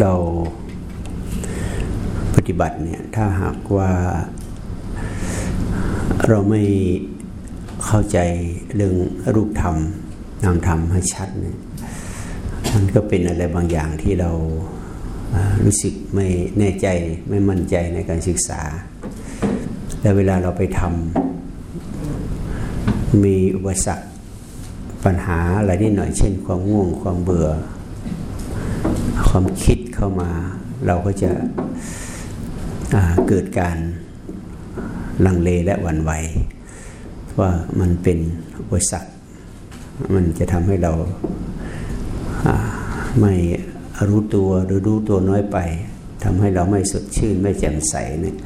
เราปฏิบัติเนี่ยถ้าหากว่าเราไม่เข้าใจเรื่องรูปธรรมนามธรรมให้ชัดเนี่ยมันก็เป็นอะไรบางอย่างที่เรารู้สึกไม่แน่ใจไม่มั่นใจในการศึกษา และเวลาเราไปทำมีอุปสรรคปัญหาอะไรนิดหน่อยเช่น ความง่วงความเบื่อ ความคิดเข้ามา เราก็จะเกิดการลังเลและหวั่นไหวว่ามันเป็นอุปสรรคมันจะทำให้เราไม่รู้ตัวหรือรู้ตัวน้อยไปทำให้เราไม่สดชื่นไม่แจ่มใสเนี่ย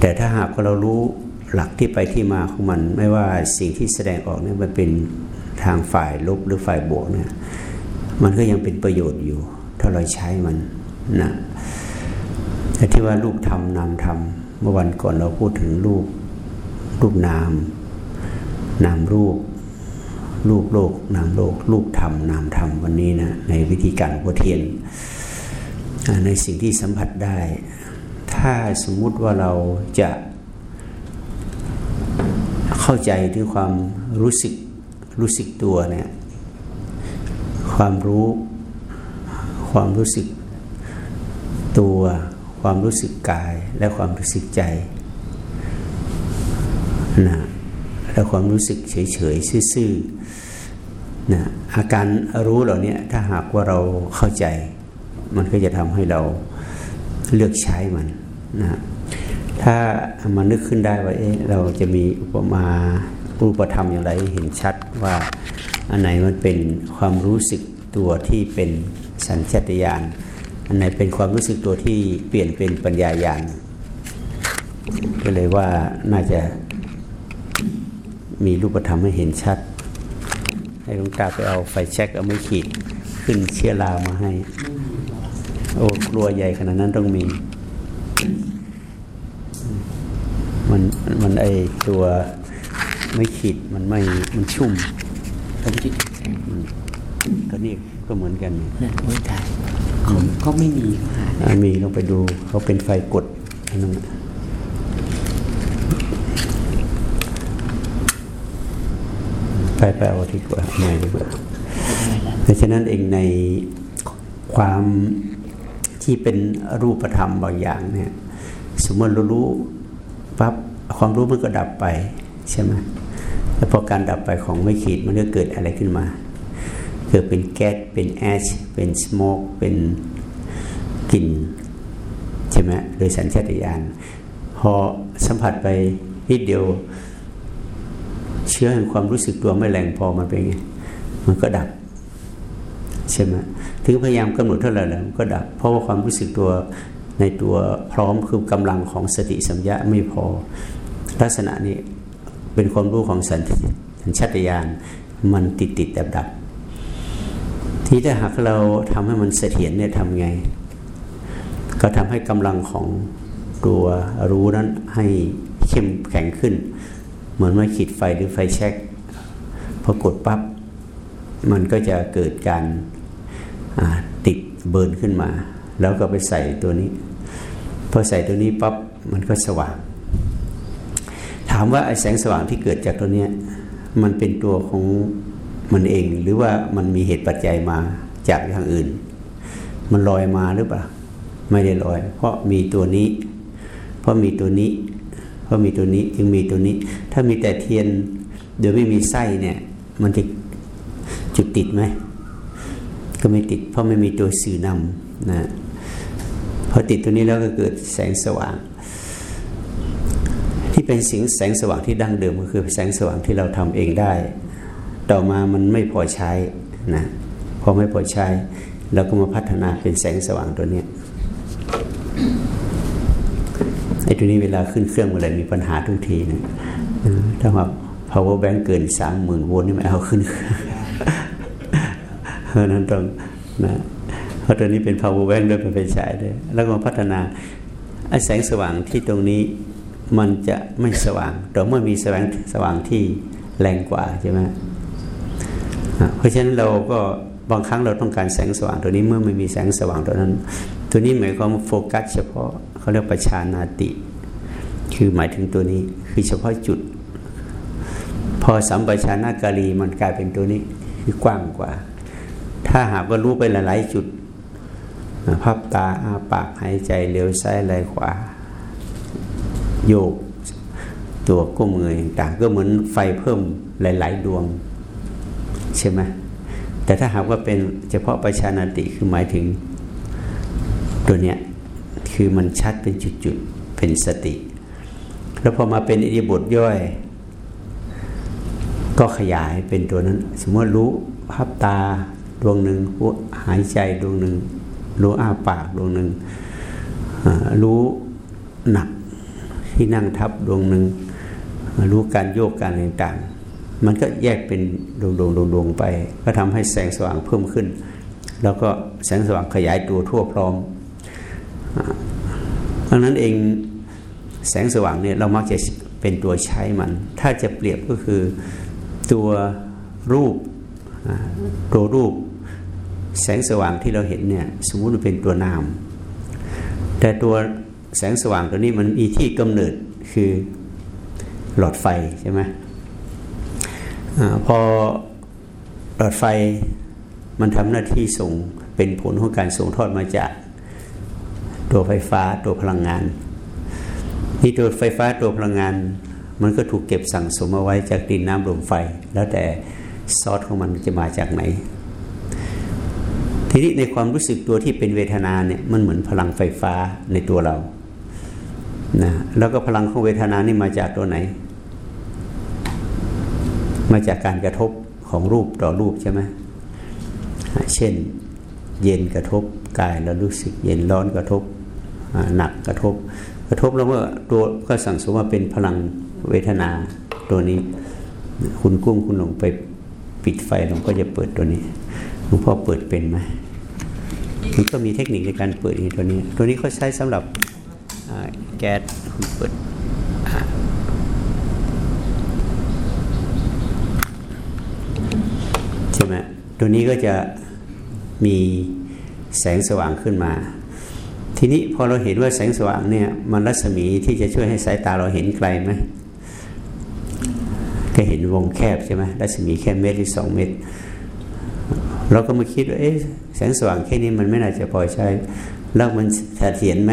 แต่ถ้าหากเรารู้หลักที่ไปที่มาของมัน ไม่ว่าสิ่งที่แสดงออกเนี่ยมันเป็นทางฝ่ายลบหรือฝ่ายบวกเนี่ย มันก็ยังเป็นประโยชน์อยู่ ถ้าเราใช้มันนะแต่ที่ว่ารูปธรรมนามธรรมเมื่อวันก่อนเราพูดถึงรูปรูปนาม นามรูป รูปโลก นามโลก รูปธรรมนามธรรมวันนี้นะในวิธีการพุทเทียน ในสิ่งที่สัมผัสได้ ถ้าสมมุติว่าเราจะเข้าใจถึงความรู้สึกรู้สึกตัวเนี่ย ความรู้ความรู้สึกตัว ความรู้สึกกาย และความรู้สึกใจนะและความรู้สึกเฉยๆซื่อๆนะอาการรู้เหล่านี้ถ้าหากว่าเราเข้าใจ มันก็จะทำให้เราเลือกใช้มันนะถ้ามานึกขึ้นได้ว่าเอ๊ะเราจะมีอุปมารูปธรรมอย่างไรเห็นชัดว่า อันไหนมันเป็นความรู้สึกตัวที่เป็นสัญชาตญาณอันไหนเป็นความรู้สึกตัวที่เปลี่ยนเป็นปัญญาญาณก็เลยว่าน่าจะมีรูปธรรมให้เห็นชัด ให้หลวงตาไปเอาไฟแช็กเอาไม่ขีดขึ้นเชื้อรามาให้ โอ้กลัวใหญ่ขนาดนั้นต้องมี มันมันไอตัวไม่ขีดมันไม่มันชุ่ม ผมคิดก็นี่ก็เหมือนกันนั่นไม่ใช่เขาไม่มีเขาหามีลองไปดูเขาเป็นไฟกดนั่นไปไปเอาดีกว่าไม่ดีกว่าดังฉะนั้นเองในความที่เป็นรูปธรรมบางอย่างเนี่ย สมมติเรารู้ปั๊บความรู้มันก็ดับไปใช่ไหม แล้วพอการดับไปของไม่ขีดมันก็เกิดอะไรขึ้นมา เกิดเป็นแก๊สเป็นแอชเป็นสโมกเป็นกลิ่นใช่ไหมโดยสัญชาตญาณพอสัมผัสไปนิดเดียว เชื้อแห่งความรู้สึกตัวไม่แรงพอมันเป็นไงมันก็ดับใช่ไหมถึงพยายามกำหนดเท่าไหร่แล้วก็ดับ เพราะว่าความรู้สึกตัวในตัวพร้อมคือกำลังของสติสัมยาไม่พอ ลักษณะนี้ เป็นความรู้ของสัญสัญชาตญาณมันติดติดดับดับที่ถ้าหากเราทำให้มันเสถียรเนี่ยทำไง ก็ทำให้กำลังของตัวรู้นั้นให้เข้มแข็งขึ้น เหมือนว่าขีดไฟหรือไฟแช็กพอกดปับ๊บมันก็จะเกิดการติดเบิร์นขึ้นมา แล้วก็ไปใส่ตัวนี้ พอใส่ตัวนี้ปับ๊บมันก็สว่างามว่าไอ้แสงสว่างที่เกิดจากตัวนี้มันเป็นตัวของมันเอง หรือว่ามันมีเหตุปัจจัยมาจากทางอื่น มันลอยมาหรือเปล่าไม่ได้ลอย เพราะมีตัวนี้ เพราะมีตัวนี้ เพราะมีตัวนี้จึงมีตัวนี้ ถ้ามีแต่เทียนโดยไม่มีไส้เนี่ย มันจะจุดติดไหมก็ไม่ติด เพราะไม่มีตัวสื่อนำนะพอติดตัวนี้แล้วก็เกิดแสงสว่าง เป็นสิ่งแสงสว่างที่ดั้งเดิมก็คือแสงสว่างที่เราทำเองได้ ต่อมามันไม่พอใช้นะพอไม่พอใช้เราก็มาพัฒนาเป็นแสงสว่างตัวนี้ไอ้ตัวนี้เวลาขึ้นเครื่องเมื่อไรมีปัญหาทุกทีนะถ้าว่า power bank เกินสามหมื่นโวลต์นี่ไม่เอาขึ้นเพราะนั้นต้องนะเพราะตัวนี้เป็น power bank ด้วยเป็นไฟฉายด้วยแล้วก็พัฒนาไอ้แสงสว่างที่ตรงนี้ มันจะไม่สว่างแต่เมื่อมีแสงสว่างที่แรงกว่าใช่ไหมเพราะฉะนั้นเราก็บางครั้งเราต้องการแสงสว่างตัวนี้เมื่อไม่มีแสงสว่างตัวนั้น ตัวนี้หมายความโฟกัส เฉพาะเขาเรียกประชานาติ คือหมายถึงตัวนี้คือเฉพาะจุด พอสัมปชานาการีมันกลายเป็นตัวนี้คือกว้างกว่า ถ้าหากว่ารู้ไปหลายๆจุดพับตาอาปากหายใจเลี้ยวซ้ายไหลขวา โยกตัวก้มเงยต่างก็เหมือนไฟเพิ่มหลาย ๆ ดวง ใช่ไหมแต่ถ้าหากว่าเป็นเฉพาะประชานาติคือหมายถึงตัวเนี้ยคือมันชัดเป็นจุดๆเป็นสติ แล้วพอมาเป็นอิริบทย่อย ก็ขยายเป็นตัวนั้น สมมติรู้ภาพตาดวงหนึ่งหายใจดวงหนึ่งรู้อ้าปากดวงหนึ่งรู้หนัก ที่นั่งทับดวงหนึ่งรู้การโยกการต่างๆ มันก็แยกเป็นดวงดวงดวงดวงไป ก็ทำให้แสงสว่างเพิ่มขึ้น แล้วก็แสงสว่างขยายตัวทั่วพร้อมดังนั้นเองแสงสว่างเนี่ยเรามักจะเป็นตัวใช้มัน ถ้าจะเปรียบก็คือตัวรูปตัวรูปแสงสว่างที่เราเห็นเนี่ยสมมุติเป็นตัวนาม แต่ตัว แสงสว่างตัวนี้มันมีที่กำเนิดคือหลอดไฟใช่ไหมอพอหลอดไฟมันทำหน้าที่ส่งเป็นผลของการส่งทอดมาจากตัวไฟฟ้าตัวพลังงานนี่ตัวไฟฟ้าตัวพลังงาน มันก็ถูกเก็บสั่งสมเอาไว้จากดินน้ำลมไฟ แล้วแต่ซอสของมันจะมาจากไหน ทีนี้ในความรู้สึกตัวที่เป็นเวทนาเนี่ยมันเหมือนพลังไฟฟ้าในตัวเรา นะแล้วก็พลังของเวทนานี่มาจากตัวไหน มาจากการกระทบของรูปต่อรูปใช่ไหมเช่น เย็นกระทบกายเรารู้สึก เย็นร้อนกระทบหนักกระทบ กระทบแล้วเมื่อตัวก็สั่งสมว่าเป็นพลังเวทนาตัวนี้ คุณกุ้งคุณหลงไปปิดไฟหลวงก็จะเปิดตัวนี้หลวงพ่อเปิดเป็นไหมมันก็มีเทคนิคในการเปิดอีกตัวนี้ ตัวนี้เขาใช้สำหรับ แก๊สคุณเปิดใช่ไหมตัวนี้ก็จะมีแสงสว่างขึ้นมา ทีนี้พอเราเห็นว่าแสงสว่างเนี่ยมันรัศมีที่จะช่วยให้สายตาเราเห็นไกลไหมก็เห็นวงแคบใช่ไหมรัศมีแค่เมตรหรือสองเมตร เราก็มาคิดว่าเอ๊ะแสงสว่างแค่นี้มันไม่น่าจะพอใช้ แล้วมันเสถียรไหม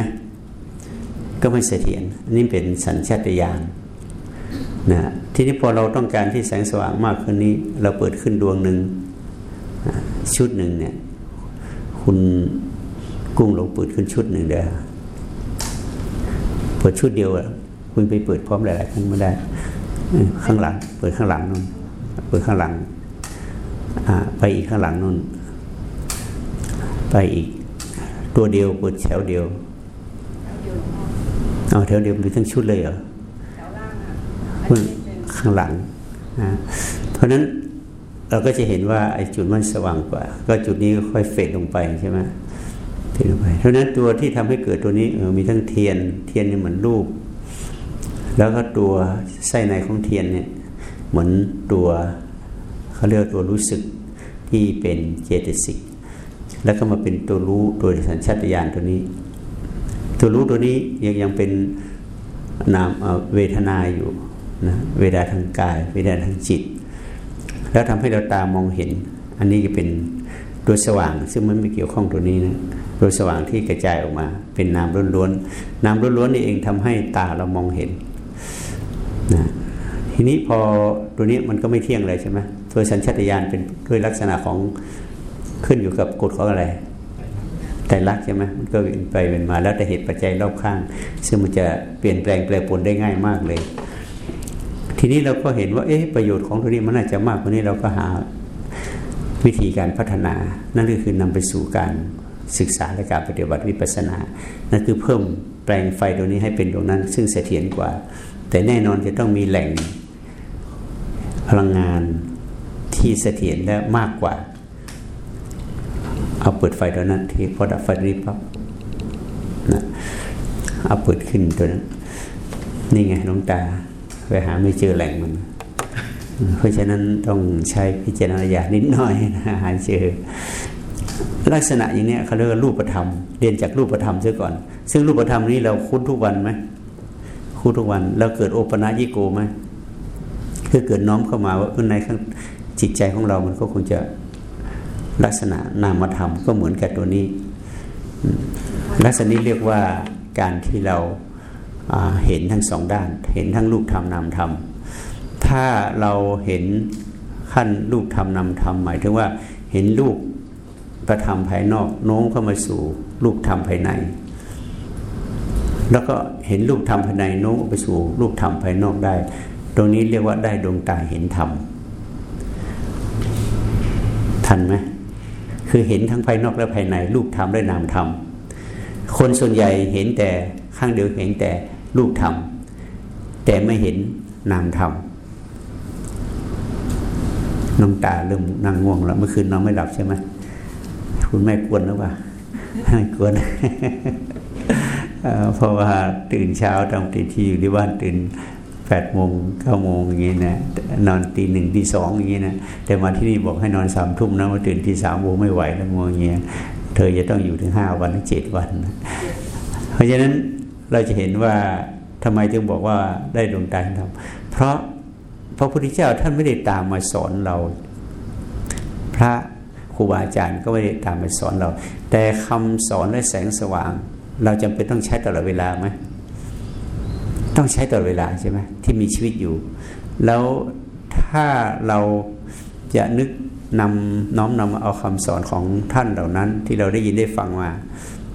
ก็ไม่เสถียรนี่เป็นสัญชาตญาณนะทีนี้พอเราต้องการที่แสงสว่างมากขึ้นนี้ เราเปิดขึ้นดวงหนึ่งชุดหนึ่งเนี่ย คุณกุ้งลงเปิดขึ้นชุดหนึ่งเดียวเปิดชุดเดียวคุณไปเปิดพร้อมหลายๆครั้งไม่ได้ ข้างหลัง เปิดข้างหลังนู่นเปิดข้างหลังไปอีกข้างหลังนู่น ไปอีก ตัวเดียวเปิดแถวเดียว เอาแถวเดียวมีทั้งชุดเลยเหรอข้างหลังนะเพราะนั้นเราก็จะเห็นว่าไอ้จุดมันสว่างกว่า ก็จุดนี้ก็ค่อยเฟดลงไปใช่ไหมเฟดลงไปเพราะนั้นตัวที่ทำให้เกิดตัวนี้เออมีทั้งเทียน เทียนนี่เหมือนรูป แล้วก็ตัวไส้ในของเทียนเนี่ยเหมือนตัวเขาเรียกตัวรู้สึกที่เป็นเจตสิกแล้วก็มาเป็นตัวรู้ตัวสัญชาตญาณตัวนี้ ตัวรู้ตัวนี้ยังยังเป็นนามเวทนาอยู่นะเวทนาทางกาย เวทนาทางจิต แล้วทำให้เราตามองเห็น อันนี้จะเป็นตัวสว่าง ซึ่งมันไม่เกี่ยวข้องตัวนี้นะตัวสว่างที่กระจายออกมา เป็นนามล้วนๆนามล้วนๆนี่เองทำให้ตาเรามองเห็นนะทีนี้พอตัวนี้มันก็ไม่เที่ยงเลยใช่ไหมตัวสัญชาตญาณเป็นด้วยลักษณะของขึ้นอยู่กับกฎของอะไร แต่รักใช่ไหมมันก็เป็นไปเป็นมาแล้วแต่เหตุปัจจัยรอบข้าง ซึ่งมันจะเปลี่ยนแปลงแปรปรวนได้ง่ายมากเลย ทีนี้เราก็เห็นว่า เอ๊ะประโยชน์ของตัวนี้มันน่าจะมากกว่านี้เราก็หาวิธีการพัฒนา นั่นก็คือนำไปสู่การศึกษาและการปฏิบัติวิปัสสนา นั่นคือเพิ่มแปลงไฟตัวนี้ให้เป็นดวงนั้น ซึ่งเสถียรกว่า แต่แน่นอนจะต้องมีแหล่งพลังงานที่เสถียรและมากกว่า เอาเปิดไฟตัวนั้นที่พอดับไฟนี้ปั๊บนะเอาเปิดขึ้นตัวนั้นนี่ไงน้องตาไปหาไม่เจอแหล่งมัน เพราะฉะนั้นต้องใช้พิจารณาญาณนิดหน่อยนะหาเจอลักษณะอย่างนี้เขาเรียกว่ารูปธรรมเรียนจากรูปธรรมซะก่อน ซึ่งรูปธรรมนี้เราคุ้นทุกวันไหมคุ้นทุกวันเราเกิดโอปนายิโกไหมคือเกิดน้อมเข้ามาว่าในข้างจิตใจของเรามันก็คงจะ ลักษณะนามธรรมก็เหมือนกับตัวนี้ ลักษณะนี้เรียกว่าการที่เราเห็นทั้งสองด้าน เห็นทั้งรูปธรรมนามธรรม ถ้าเราเห็นขั้นรูปธรรมนามธรรมหมายถึงว่าเห็นรูปประธรรมภายนอกโน้มเข้ามาสู่รูปธรรมภายใน แล้วก็เห็นรูปธรรมภายในโน้มไปสู่รูปธรรมภายนอกได้ ตรงนี้เรียกว่าได้ดวงตาเห็นธรรมทันไหม คือเห็นทั้งภายนอกและภายในรูปธรรมและนามธรรมคนส่วนใหญ่เห็นแต่ข้างเดียวเห็นแต่รูปธรรมแต่ไม่เห็นนามธรรมน้องตาเริ่มนั่งง่วงแล้วเมื่อคืนนอนไม่หลับใช่ไหมคุณแม่กวนหรือเปล่าไม่กวนเพราะว่าตื่นเช้าทำตีที่อยู่ที่บ้านตื่น แปดโมงเก้าโมงอย่างงี้นะนอนตีหนึ่งตีสองอย่างงี้นะแต่มาที่นี่บอกให้นอนสามทุ่มนะมาตื่นตีสามโมงไม่ไหวแล้วโมงเงี้ยเธอจะต้องอยู่ถึงห้าวันเจ็ดวัน เพราะฉะนั้นเราจะเห็นว่าทำไมจึงบอกว่าได้ดวงตาทำเพราะพระพุทธเจ้าท่านไม่ได้ตามมาสอนเรา พระครูบาอาจารย์ก็ไม่ได้ตามมาสอนเรา แต่คำสอนและแสงสว่าง เราจำเป็นต้องใช้ตลอดเวลาไหม ต้องใช้ตลอดเวลาใช่ไหมที่มีชีวิตอยู่ แล้วถ้าเราจะนึกนำน้อมนำเอาคำสอนของท่านเหล่านั้น ที่เราได้ยินได้ฟังมา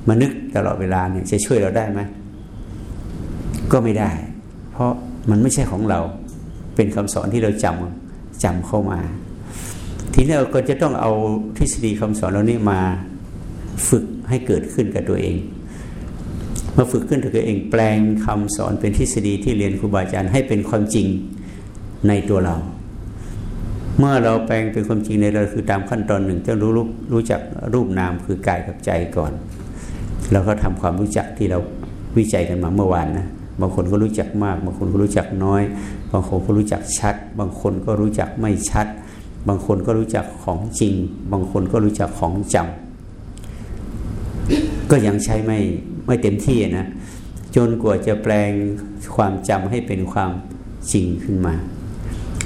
มานึกตลอดเวลาเนี่ยจะช่วยเราได้ไหมก็ไม่ได้ เพราะมันไม่ใช่ของเรา เป็นคำสอนที่เราจำจำเข้ามา ทีนี้เราก็จะต้องเอาทฤษฎีคำสอนเรานี้มาฝึกให้เกิดขึ้นกับตัวเอง มาฝึกขึ้นตัวเองแปลงคำสอนเป็นทฤษฎีที่เรียนครูบาอาจารย์ให้เป็นความจริงในตัวเรา เมื่อเราแปลงเป็นความจริงในเราคือตามขั้นตอนหนึ่งจะรู้รู้รู้จักรูปนามคือกายกับใจก่อนเราก็ทำความรู้จักที่เราวิจัยกันมาเมื่อวานนะบางคนก็รู้จักมาก บางคนก็รู้จักน้อย บางคนก็รู้จักชัด บางคนก็รู้จักไม่ชัด บางคนก็รู้จักของจริง บางคนก็รู้จักของจำก็ยังใช้ไม่ ไม่เต็มที่นะจนกว่าจะแปลงความจำให้เป็นความจริงขึ้นมา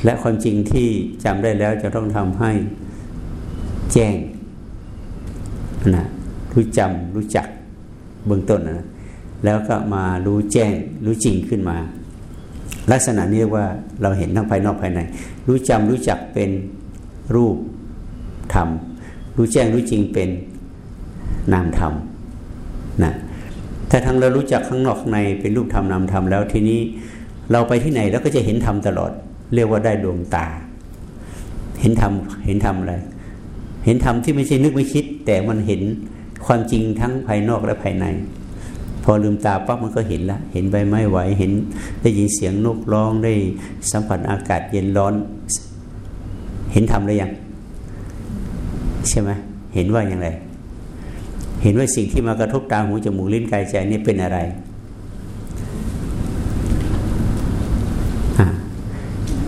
และความจริงที่จำได้แล้วจะต้องทำให้แจ้งนะรู้จำรู้จักเบื้องต้นนะแล้วก็มารู้แจ้งรู้จริงขึ้นมา ลักษณะนี้เรียกว่าเราเห็นทั้งภายนอกภายใน รู้จำรู้จักเป็นรูปธรรม รู้แจ้งรู้จริงเป็นนามธรรมนะ ถ้าทั้งเรารู้จักข้างนอกข้างในเป็นรูปธรรมนามธรรมแล้วทีนี้เราไปที่ไหนแล้วก็จะเห็นธรรมตลอด เรียกว่าได้ดวงตา เห็นธรรมเห็นธรรมอะไรเห็นธรรมที่ไม่ใช่นึกไม่คิด แต่มันเห็นความจริงทั้งภายนอกและภายใน พอลืมตาปั๊บมันก็เห็นละเห็นใบไม้ไหวเห็นได้ยินเสียงนกร้องได้สัมผัสอากาศเย็นร้อน เห็นทำหรือยังใช่ไหมเห็นว่าอย่างไร เห็นว่าสิ่งที่มากระทบตาหูจมูกลิ้นกายใจนี่เป็นอะไร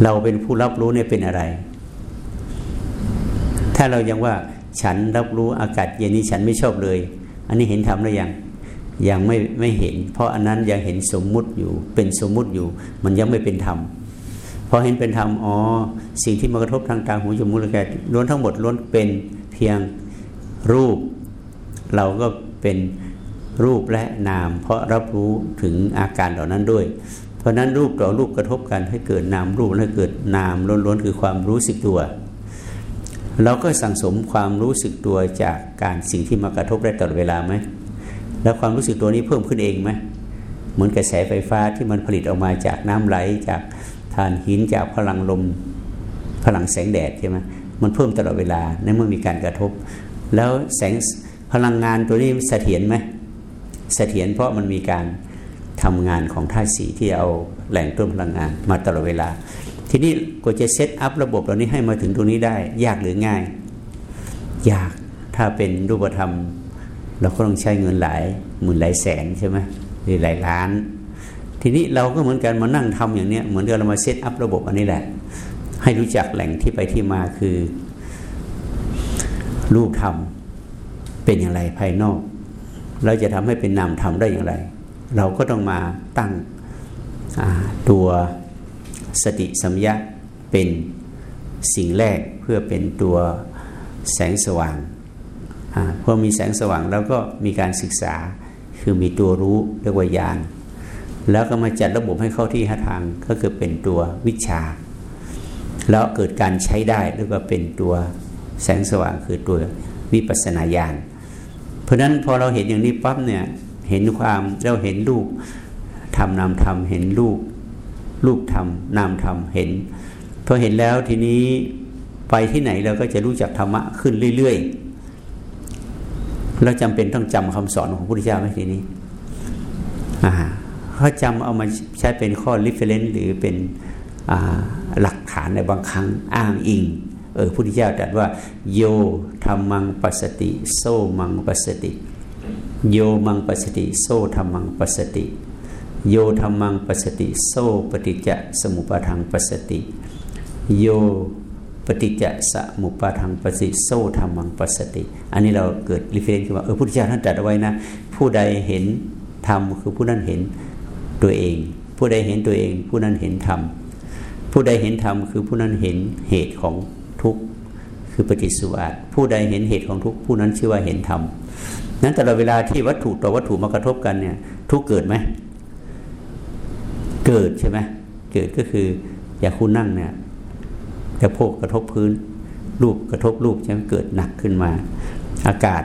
เราเป็นผู้รับรู้เนี่ยเป็นอะไร ถ้าเรายังว่าฉันรับรู้อากาศเย็นนี้ฉันไม่ชอบเลย อันนี้เห็นธรรมหรือยังยังไม่ไม่เห็น เพราะอันนั้นยังเห็นสมมุติอยู่ เป็นสมมุติอยู่ มันยังไม่เป็นธรรมพอเห็นเป็นธรรมอ๋อสิ่งที่มากระทบทางตาหูจมูกลิ้นกายล้วนทั้งหมดล้วนเป็นเพียงรูป เราก็เป็นรูปและนาม เพราะรับรู้ถึงอาการเหล่านั้นด้วย เพราะนั้นรูปต่อรูปกระทบกันให้เกิดนามรูปให้เกิดนามล้วนๆคือความรู้สึกตัว เราก็สั่งสมความรู้สึกตัวจากการสิ่งที่มากระทบได้ตลอดเวลาไหมแล้วความรู้สึกตัวนี้เพิ่มขึ้นเองไหมเหมือนกระแสไฟฟ้าที่มันผลิตออกมาจากน้ำไหลจากถ่านหินจากพลังลมพลังแสงแดดใช่ไหมมันเพิ่มตลอดเวลาในเมื่อมีการกระทบ แล้วแสง พลังงานตัวนี้เสถียรไหมเสถียรเพราะมันมีการทำงานของธาตุสีที่เอาแหล่งต้นพลังงานมาตลอดเวลา ทีนี้ก็จะเซตอัพระบบเหล่านี้ให้มาถึงตรงนี้ได้ ยากหรือง่าย ยากถ้าเป็นรูปธรรม เราก็ต้องใช้เงินหลายหมื่นหลายแสนใช่ไหมหรือหลายล้าน ทีนี้เราก็เหมือนกันมานั่งทำอย่างเนี้ยเหมือนกับเรามาเซตอัพระบบอันนี้แหละ ให้รู้จักแหล่งที่ไปที่มาคือรูปธรรม เป็นอย่างไรภายนอก เราจะทำให้เป็นนามธรรมได้อย่างไร เราก็ต้องมาตั้งตัวสติสัมยาเป็นสิ่งแรกเพื่อเป็นตัวแสงสว่างพอมีแสงสว่างแล้วก็มีการศึกษาคือมีตัวรู้เรียกว่ายานแล้วก็มาจัดระบบให้เข้าที่หาทางก็คือเป็นตัววิชา แล้วเกิดการใช้ได้เรียกว่าเป็นตัวแสงสว่างคือตัววิปัสนาญาณ เพราะฉะนั้นพอเราเห็นอย่างนี้ปั๊บเนี่ย เห็นความเราเห็นรูปทำนามทำเห็นรูปรูปทำนามทำเห็นพอเห็นแล้วทีนี้ไปที่ไหนเราก็จะรู้จักธรรมะขึ้นเรื่อยๆเราจำเป็นต้องจำคำสอนของพระพุทธเจ้าไหมทีนี้อ่าเขาจำเอามาใช้เป็นข้อ reference หรือเป็นหลักฐานในบางครั้งอ้างอิง เออพุทธเจ้าตรัสว่า โยธรรมังปัสติ โซมังปัสสติ โยมังปัสสติ โส ธัมมังปัสสติ โยธัมมังปัสสติ โส ปฏิจจสมุปปาทังปัสสติ โยปฏิจจสมุปปาทังปัสสติโส ธัมมังปัสสติ อันนี้เราเกิด reference ขึ้นว่าเออพุทธเจ้าท่านตรัสเอาไว้นะ ผู้ใดเห็นธรรมคือผู้นั้นเห็นตัวเอง ผู้ใดเห็นตัวเอง ผู้นั้นเห็นธรรมผู้ใดเห็นธรรมคือผู้นั้นเห็นเหตุของ ทุกข์คือปฏิสุอาผู้ใดเห็นเหตุของทุกข์ผู้นั้นชื่อว่าเห็นธรรมนั้นแต่ละเวลาที่วัตถุต่อวัตถุมากระทบกันเนี่ยทุกเกิดไหมเกิดใช่ไหมเกิดก็คืออย่างคุณนั่งเนี่ยจะโพกกระทบพื้น รูปกระทบรูปใช่ไหมเกิดหนักขึ้นมา อากาศ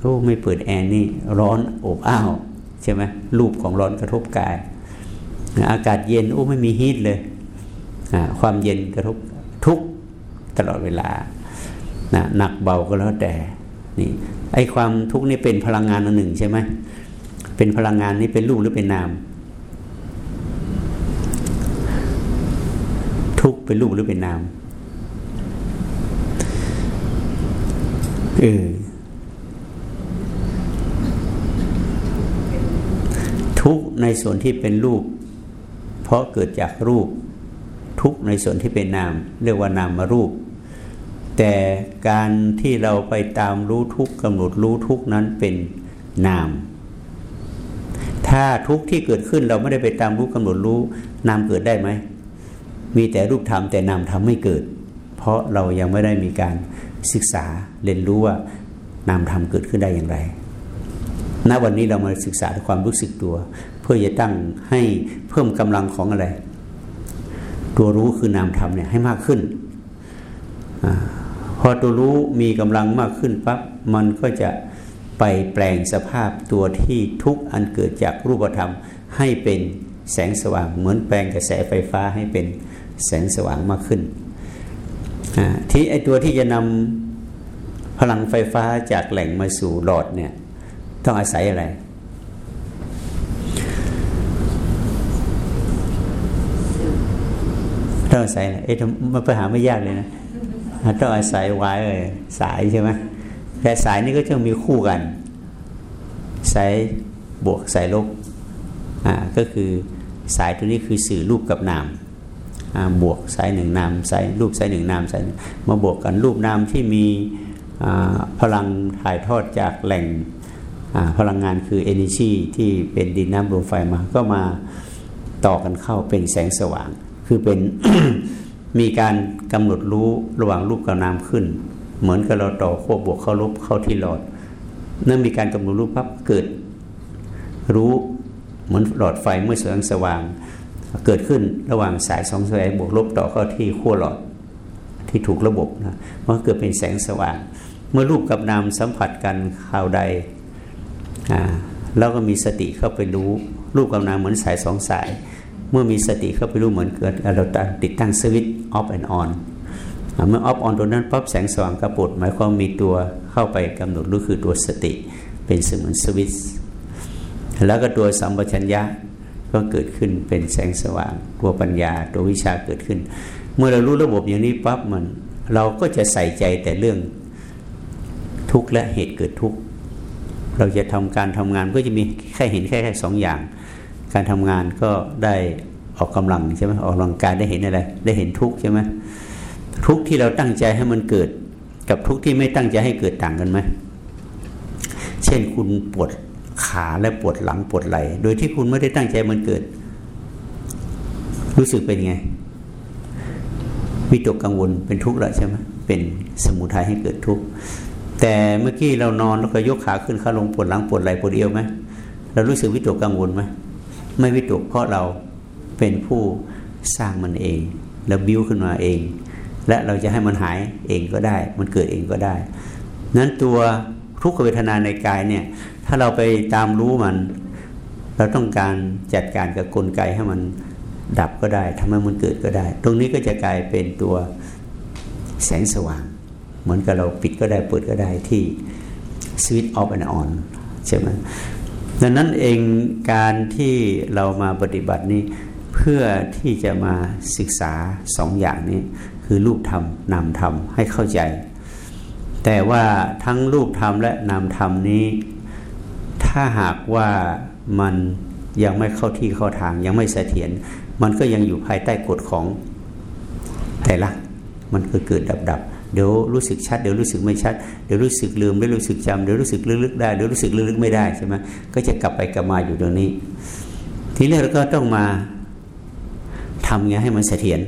โอ้ไม่เปิดแอร์นี่ร้อนอบอ้าวใช่ไหมรูปของร้อนกระทบกาย อากาศเย็นโอ้ไม่มีฮีทเลยความเย็นกระทบทุก ตลอดเวลานะหนักเบาก็แล้วแต่นี่ไอความทุกข์นี่เป็นพลังงานอันหนึ่งใช่ไหมเป็นพลังงานนี้เป็นรูปหรือเป็นนาม ทุกเป็นรูปหรือเป็นนามเออทุกในส่วนที่เป็นรูป เพราะเกิดจากรูป ทุกในส่วนที่เป็นนาม เรียกว่านามมารูป แต่การที่เราไปตามรู้ทุกกำหนดรู้ทุกนั้นเป็นนาม ถ้าทุกที่เกิดขึ้นเราไม่ได้ไปตามรู้กำหนดรู้นามเกิดได้ไหมมีแต่รูปธรรมแต่นามธรรมไม่เกิด เพราะเรายังไม่ได้มีการศึกษาเรียนรู้ว่านามธรรมเกิดขึ้นได้อย่างไรณวันนี้เรามาศึกษาความรู้สึกตัว เพื่อจะตั้งให้เพิ่มกำลังของอะไร ตัวรู้คือนามธรรมเนี่ยให้มากขึ้นอ พอตัวรู้มีกำลังมากขึ้นปั๊บมันก็จะไปแปลงสภาพตัวที่ทุกอันเกิดจากรูปธรรมให้เป็นแสงสว่าง เหมือนแปลงกระแสไฟฟ้าให้เป็นแสงสว่างมากขึ้น ที่ไอตัวที่จะนำพลังไฟฟ้าจากแหล่งมาสู่หลอดเนี่ยต้องอาศัยอะไร ต้องอาศัยอะไรเอ๊ะมันปัญหาไม่ยากเลยนะ ต้องอาศัยวายเลยสายใช่ไหมแต่สายนี้ก็จะมีคู่กัน สายบวกสายลบอ่าก็คือสายตัวนี้คือสื่อรูปกับนามบวกสายหนึ่งนามสายรูปสายหนึ่งนามสายมาบวกกันรูปนามที่มีพลังถ่ายทอดจากแหล่งพลังงานคือ energy ที่เป็นดินน้ำลมไฟมา ก็มาต่อกันเข้าเป็นแสงสว่าง คือเป็น มีการกำหนดรู้ระหว่างรูปกับนามขึ้น เหมือนกับเราต่อขั้วบวกเข้าลบเข้าที่หลอดนั่นมีการกำหนดรู้ปั๊บเกิด รู้เหมือนหลอดไฟเมื่อแสงสว่าง เกิดขึ้นระหว่างสายสองสายบวกลบต่อเข้าที่ขั้วหลอดที่ถูกระบบนะมันเกิดเป็นแสงสว่าง เมื่อรูปกับนามสัมผัสกันคราวใดแล้วก็มีสติเข้าไปรู้รูปกับนามเหมือนสายสองสาย เมื่อมีสติเข้าไปรู้เหมือนเกิดเราติดตั้งสวิตช์ off and on เมื่อ off on ตัวนั้นปั๊บแสงสว่างก็ผุดหมายความมีตัวเข้าไปกำหนดรู้คือตัวสติ เป็นเสมือนสวิตช์แล้วก็ตัวสัมปชัญญะก็เกิดขึ้นเป็นแสงสว่าง ตัวปัญญา ตัววิชาเกิดขึ้น เมื่อเรารู้ระบบอย่างนี้ปั๊บมัน เราก็จะใส่ใจแต่เรื่องทุกข์และเหตุเกิดทุกข์เราจะทำการทำงานก็จะมีแค่เห็นแค่แค่สองอย่าง การทำงานก็ได้ออกกำลังใช่ไหมออกกำลังกายได้เห็นอะไร ได้เห็นทุกข์ใช่ไหมทุกข์ที่เราตั้งใจให้มันเกิด กับทุกข์ที่ไม่ตั้งใจให้เกิดต่างกันไหมเช่นคุณปวดขาและปวดหลังปวดไหล่โดยที่คุณไม่ได้ตั้งใจมันเกิด รู้สึกเป็นไงวิตกกังวลเป็นทุกข์แล้วใช่ไหมเป็นสมุทัยให้เกิดทุกข์แต่เมื่อกี้เรานอนแล้วก็ยกขาขึ้นข้าลงปวดหลังปวดไหล่ปวดเอวไหมเรารู้สึกวิตกกังวลไหม ไม่วิตกเพราะเราเป็นผู้สร้างมันเองแล้วบิ้วขึ้นมาเอง และเราจะให้มันหายเองก็ได้ มันเกิดเองก็ได้ นั้นตัวทุกขเวทนาในกายเนี่ย ถ้าเราไปตามรู้มัน เราต้องการจัดการกับกลไกให้มันดับก็ได้ทำให้มันเกิดก็ได้ ตรงนี้ก็จะกลายเป็นตัวแสงสว่าง เหมือนกับเราปิดก็ได้เปิดก็ได้ที่สวิตช์ off and on ใช่ไหม ดังนั้นเองการที่เรามาปฏิบัตินี้เพื่อที่จะมาศึกษาสองอย่างนี้ คือรูปธรรมนามธรรมให้เข้าใจ แต่ว่าทั้งรูปธรรมและนามธรรมนี้ ถ้าหากว่ามันยังไม่เข้าที่เข้าทางยังไม่เสถียรมันก็ยังอยู่ภายใต้กฎของแต่ละมันก็เกิดดับดับ เดี๋ยวรู้สึกชัด เดี๋ยวรู้สึกไม่ชัด เดี๋ยวรู้สึกลืมเดี๋ยวรู้สึกจำเดี๋ยวรู้สึกลึกๆได้เดี๋ยวรู้สึกลึกๆไม่ได้ใช่ไหมก็จะกลับไปกลับมาอยู่ตรงนี้ ทีนี้เราก็ต้องมาทำไงให้มันเสถียร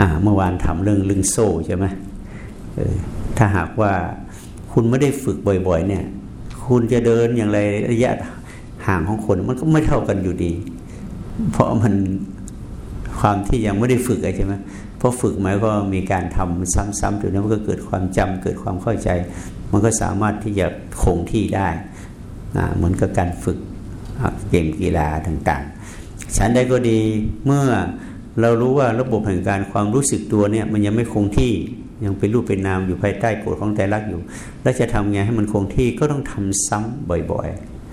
อ่าเมื่อวานทำเรื่องลึงโซ่ใช่ไหมถ้าหากว่าคุณไม่ได้ฝึกบ่อย ๆ เนี่ย คุณจะเดินอย่างไรระยะห่างของคนมันก็ไม่เท่ากันอยู่ดี เพราะมันความที่ยังไม่ได้ฝึกใช่ไหม เพราะฝึกหมาก็มีการทำซ้ำๆถึงนั้นมันก็เกิดความจำเกิดความเข้าใจ มันก็สามารถที่จะคงที่ได้เหมือนกับการฝึกเกมกีฬาต่างๆฉันได้ก็ดีเมื่อเรารู้ว่าระบบแห่งการความรู้สึกตัวเนี่ยมันยังไม่คงที่ยังเป็นรูปเป็นนามอยู่ภายใต้กฎของใจรักอยู่ แล้วจะทำไงให้มันคงที่ก็ต้องทำซ้ำบ่อย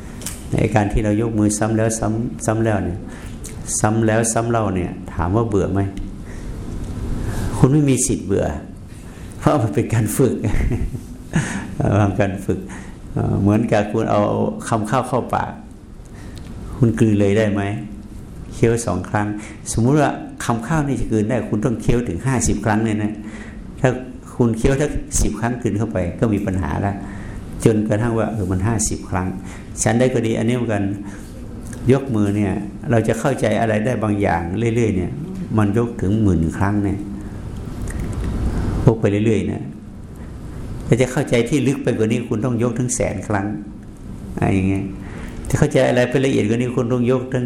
ๆ ในการที่เรายกมือซ้ำแล้วซ้ำซ้ำแล้วเนี่ยซ้ำแล้วซ้ำเล่าเนี่ยถามว่าเบื่อไหม คุณไม่มีสิทธิ์เบื่อ เพราะมันเป็นการฝึกทำการฝึก เหมือนกับคุณเอาคำข้าวเข้าปาก คุณกลืนเลยได้ไหมเคี้ยวสองครั้ง สมมุติว่าคำข้าวนี่จะกลืนได้ คุณต้องเคี้ยวถึงห้าสิบครั้งเลยนะถ้าคุณเคี้ยวถ้าสิบครั้งกลืนเข้าไป ก็มีปัญหาแล้วจนกระทั่งว่าเออมันห้าสิบครั้ง ฉันได้ก็ดี อันนี้เหมือนกันยกมือเนี่ย เราจะเข้าใจอะไรได้บางอย่างเรื่อยๆเนี่ย มันยกถึงหมื่นครั้งเนี่ย พกไปเรื่อยๆนะถ้าจะเข้าใจที่ลึกไปกว่านี้คุณต้องยกถึงแสนครั้งอะไรอย่างเงี้ยจะเข้าใจอะไรไปละเอียดกว่านี้คุณต้องยกถึง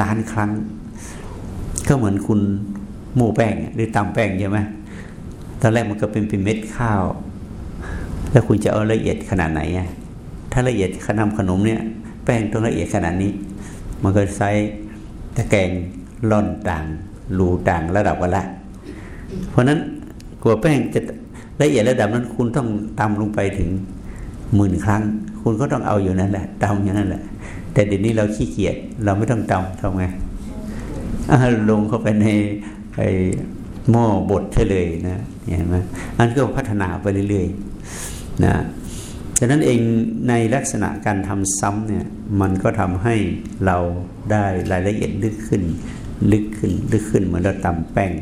ล้านครั้ง ก็เหมือนคุณโม่แป้งหรือตำแป้งใช่ไหมตอนแรกมันก็เป็นเป็นเม็ดข้าว แล้วคุณจะเอาละเอียดขนาดไหนอะถ้าละเอียดขนมขนมเนี่ย แป้งต้องละเอียดขนาดนี้ มันก็ใช้ตะแกรงล่อนต่างรูต่างระดับกันละ เพราะนั้น กลัวแป้งจะละเอียดระดับนั้น คุณต้องตำลงไปถึงหมื่นครั้ง คุณก็ต้องเอาอยู่นั่นแหละตำอย่างนั้นแหละ แต่เดี๋ยวนี้เราขี้เกียจเราไม่ต้องตำทำไงลงเข้าไปในไอ้หม้อบดเลยนะเห็นไหมอันก็พัฒนาไปเรื่อยๆนะฉะนั้นเองในลักษณะการทำซ้ำเนี่ยมันก็ทำให้เราได้รายละเอียดลึกขึ้น ลึกขึ้นลึกขึ้นเหมือนเราตำแป้ง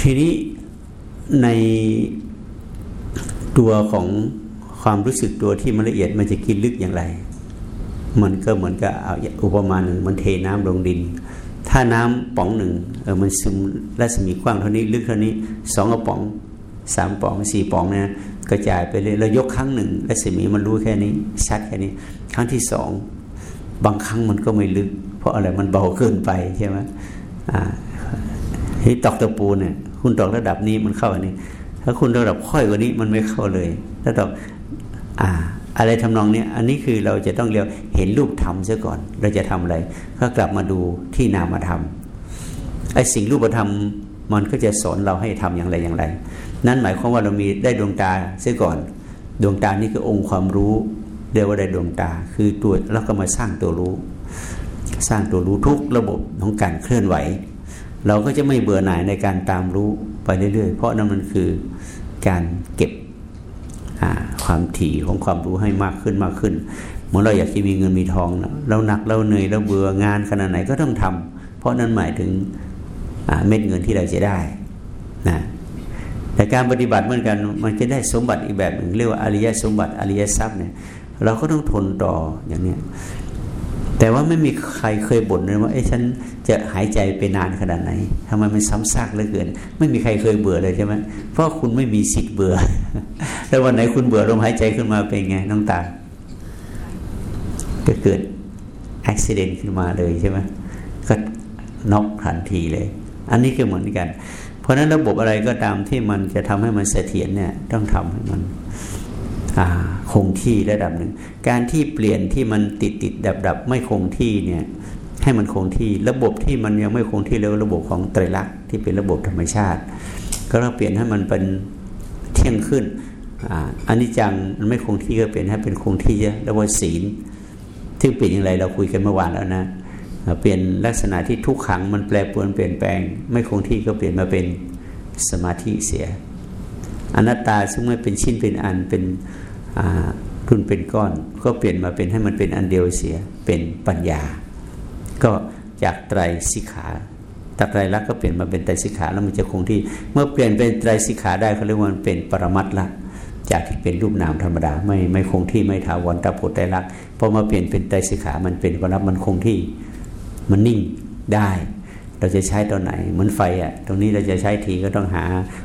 ทีนี้ในตัวของความรู้สึกตัวที่มันละเอียดมันจะกินลึกอย่างไร มันก็เหมือนกับเอาอุปมาหนึ่งมันเทน้ำลงดิน ถ้าน้ำป๋องหนึ่งเออมันซึมรัศมีกว้างเท่านี้ลึกเท่านี้สองกระป๋องสามป๋องสี่ป๋องเนี่ยกระจายไปเลยเรายกครั้งหนึ่งรัศมีมันรู้แค่นี้ ชัดแค่นี้ ครั้งที่สองบางครั้งมันก็ไม่ลึก เพราะอะไรมันเบาเกินไปใช่ไหมอ่าที่ตอกตะปูเนี่ย คุณตอกระดับนี้มันเข้าอันนี้ ถ้าคุณระดับค่อยกว่านี้มันไม่เข้าเลยถ้าตอกอ่า อะไรทำนองนี้อันนี้คือเราจะต้องเรียกเห็นรูปธรรมซะก่อน เราจะทำอะไร ก็กลับมาดูที่นามธรรมไอ้สิ่งรูปธรรมมันก็จะสอนเราให้ทำอย่างไรอย่างไร นั่นหมายความว่าเรามีได้ดวงตาเสียก่อน ดวงตานี่คือองค์ความรู้เรียกว่าได้ดวงตา คือตัวแล้วก็มาสร้างตัวรู้ สร้างตัวรู้ทุกระบบของการเคลื่อนไหว เราก็จะไม่เบื่อหน่ายในการตามรู้ไปเรื่อยๆ เพราะนั่นมันคือการเก็บความถี่ของความรู้ให้มากขึ้นมากขึ้นเมื่อเราอยากจะมีเงินมีทองเราหนักเราเหนื่อยเราเบื่องานขนาดไหนก็ต้องทำเพราะนั่นหมายถึงเม็ดเงินที่เราจะได้นะแต่การปฏิบัติเหมือนกันมันจะได้สมบัติอีกแบบหนึ่งเรียกว่าอริยสมบัติอริยทรัพย์เนี่ยเราก็ต้องทนต่ออย่างนี้ แต่ว่าไม่มีใครเคยบ่นเลยว่าไอ้ฉันจะหายใจไปนานขนาดไหนทำไมมันซ้ำซากเหลือเกิน ไม่มีใครเคยเบื่อเลยใช่ไหมเพราะคุณไม่มีสิทธิ์เบื่อ แล้ววันไหนคุณเบื่อลมหายใจขึ้นมาเป็นไงน้องตาก็เกิดอุบิเหตุขึ้นมาเลยใช่ไหมก็น็อกทันทีเลย อันนี้ก็เหมือนกัน เพราะฉะนั้นระบบอะไรก็ตามที่มันจะทำให้มันเสถียรเนี่ยต้องทำให้มัน คงที่ระดับหนึ่ง การที่เปลี่ยนที่มันติดติดดับดับไม่คงที่เนี่ยให้มันคงที่ระบบที่มันยังไม่คงที่เรียกว่าระบบของไตรลักษณ์ที่เป็นระบบธรรมชาติ ก็เราเปลี่ยนให้มันเป็นเที่ยงขึ้นอันนี้จังมันไม่คงที่ก็เปลี่ยนให้เป็นคงที่เรียกว่าศีลที่เปลี่ยนอย่างไรเราคุยกันเมื่อวานแล้วนะเปลี่ยนลักษณะที่ทุกขังมันแปรปรวนเปลี่ยนแปลง ไม่คงที่ก็เปลี่ยนมาเป็นสมาธิเสีย อนัตตาซึ่งไม่เป็นชิ้นเป็นอันเป็นทุนเป็นก้อน ก็เปลี่ยนมาเป็นให้มันเป็นอันเดียวเสียเป็นปัญญา ก็จากไตรสิกขาตัไตรลักษณ์ก็เปลี่ยนมาเป็นไตรสิกขาแล้วมันจะคงที่ เมื่อเปลี่ยนเป็นไตรสิกขาได้เขาเรียกว่ามันเป็นปรมัตละจากที่เป็นรูปนามธรรมดาไม่ไม่คงที่ไม่ถาวรตาโพไตรลักษณ์พอมาเปลี่ยนเป็นไตรสิกขามันเป็นปรมัตมันคงที่มันนิ่งได้ เราจะใช้ตอนไหน เหมือนไฟอะ ตรงนี้เราจะใช้ทีก็ต้องหา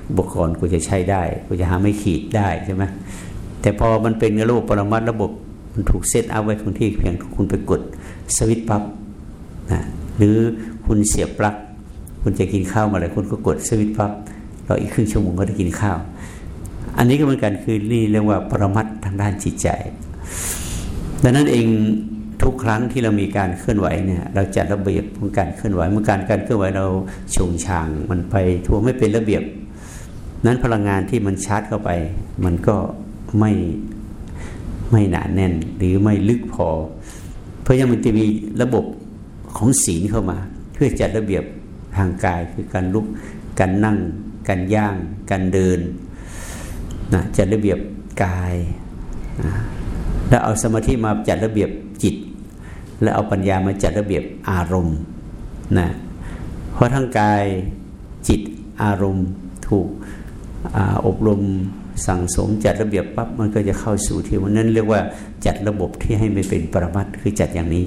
อุปกรณ์กูจะใช้ได้กูจะหาไม่ขีดได้ใช่ไหมแต่พอมันเป็นระบบปรมัตระบบมันถูกเซตเอาไว้คงที่เพียงคุณไปกดสวิตปั๊บนะหรือคุณเสียบปลั๊กคุณจะกินข้าวมาอะไรคุณก็กดสวิตปั๊บรออีกครึ่งชั่วโมงก็ได้กินข้าว อันนี้ก็เหมือนกันคือนี่เรียกว่าปรมัตทางด้านจิตใจดังนั้นเอง ทุกครั้งที่เรามีการเคลื่อนไหวเนี่ย เราจัดระเบียบของการเคลื่อนไหวเมื่อการการเคลื่อนไหวเราชงชางมันไปทั่วไม่เป็นระเบียบ นั้นพลังงานที่มันชาร์จเข้าไป มันก็ไม่ไม่หนาแน่น หรือไม่ลึกพอ เพราะยังมันจะมีระบบของศีลเข้ามา เพื่อจัดระเบียบทางกายคือการลุกการนั่ง การย่าง การเดินนะจัดระเบียบกายนะแล้วเอาสมาธิมาจัดระเบียบจิต แล้วเอาปัญญามาจัดระเบียบอารมณ์นะเพราะทั้งกายจิตอารมณ์ถูกอบรมสั่งสมจัดระเบียบปั๊บมันก็จะเข้าสู่ที่วันนั้นเรียกว่าจัดระบบที่ให้ไม่เป็นปรมัตคือจัดอย่างนี้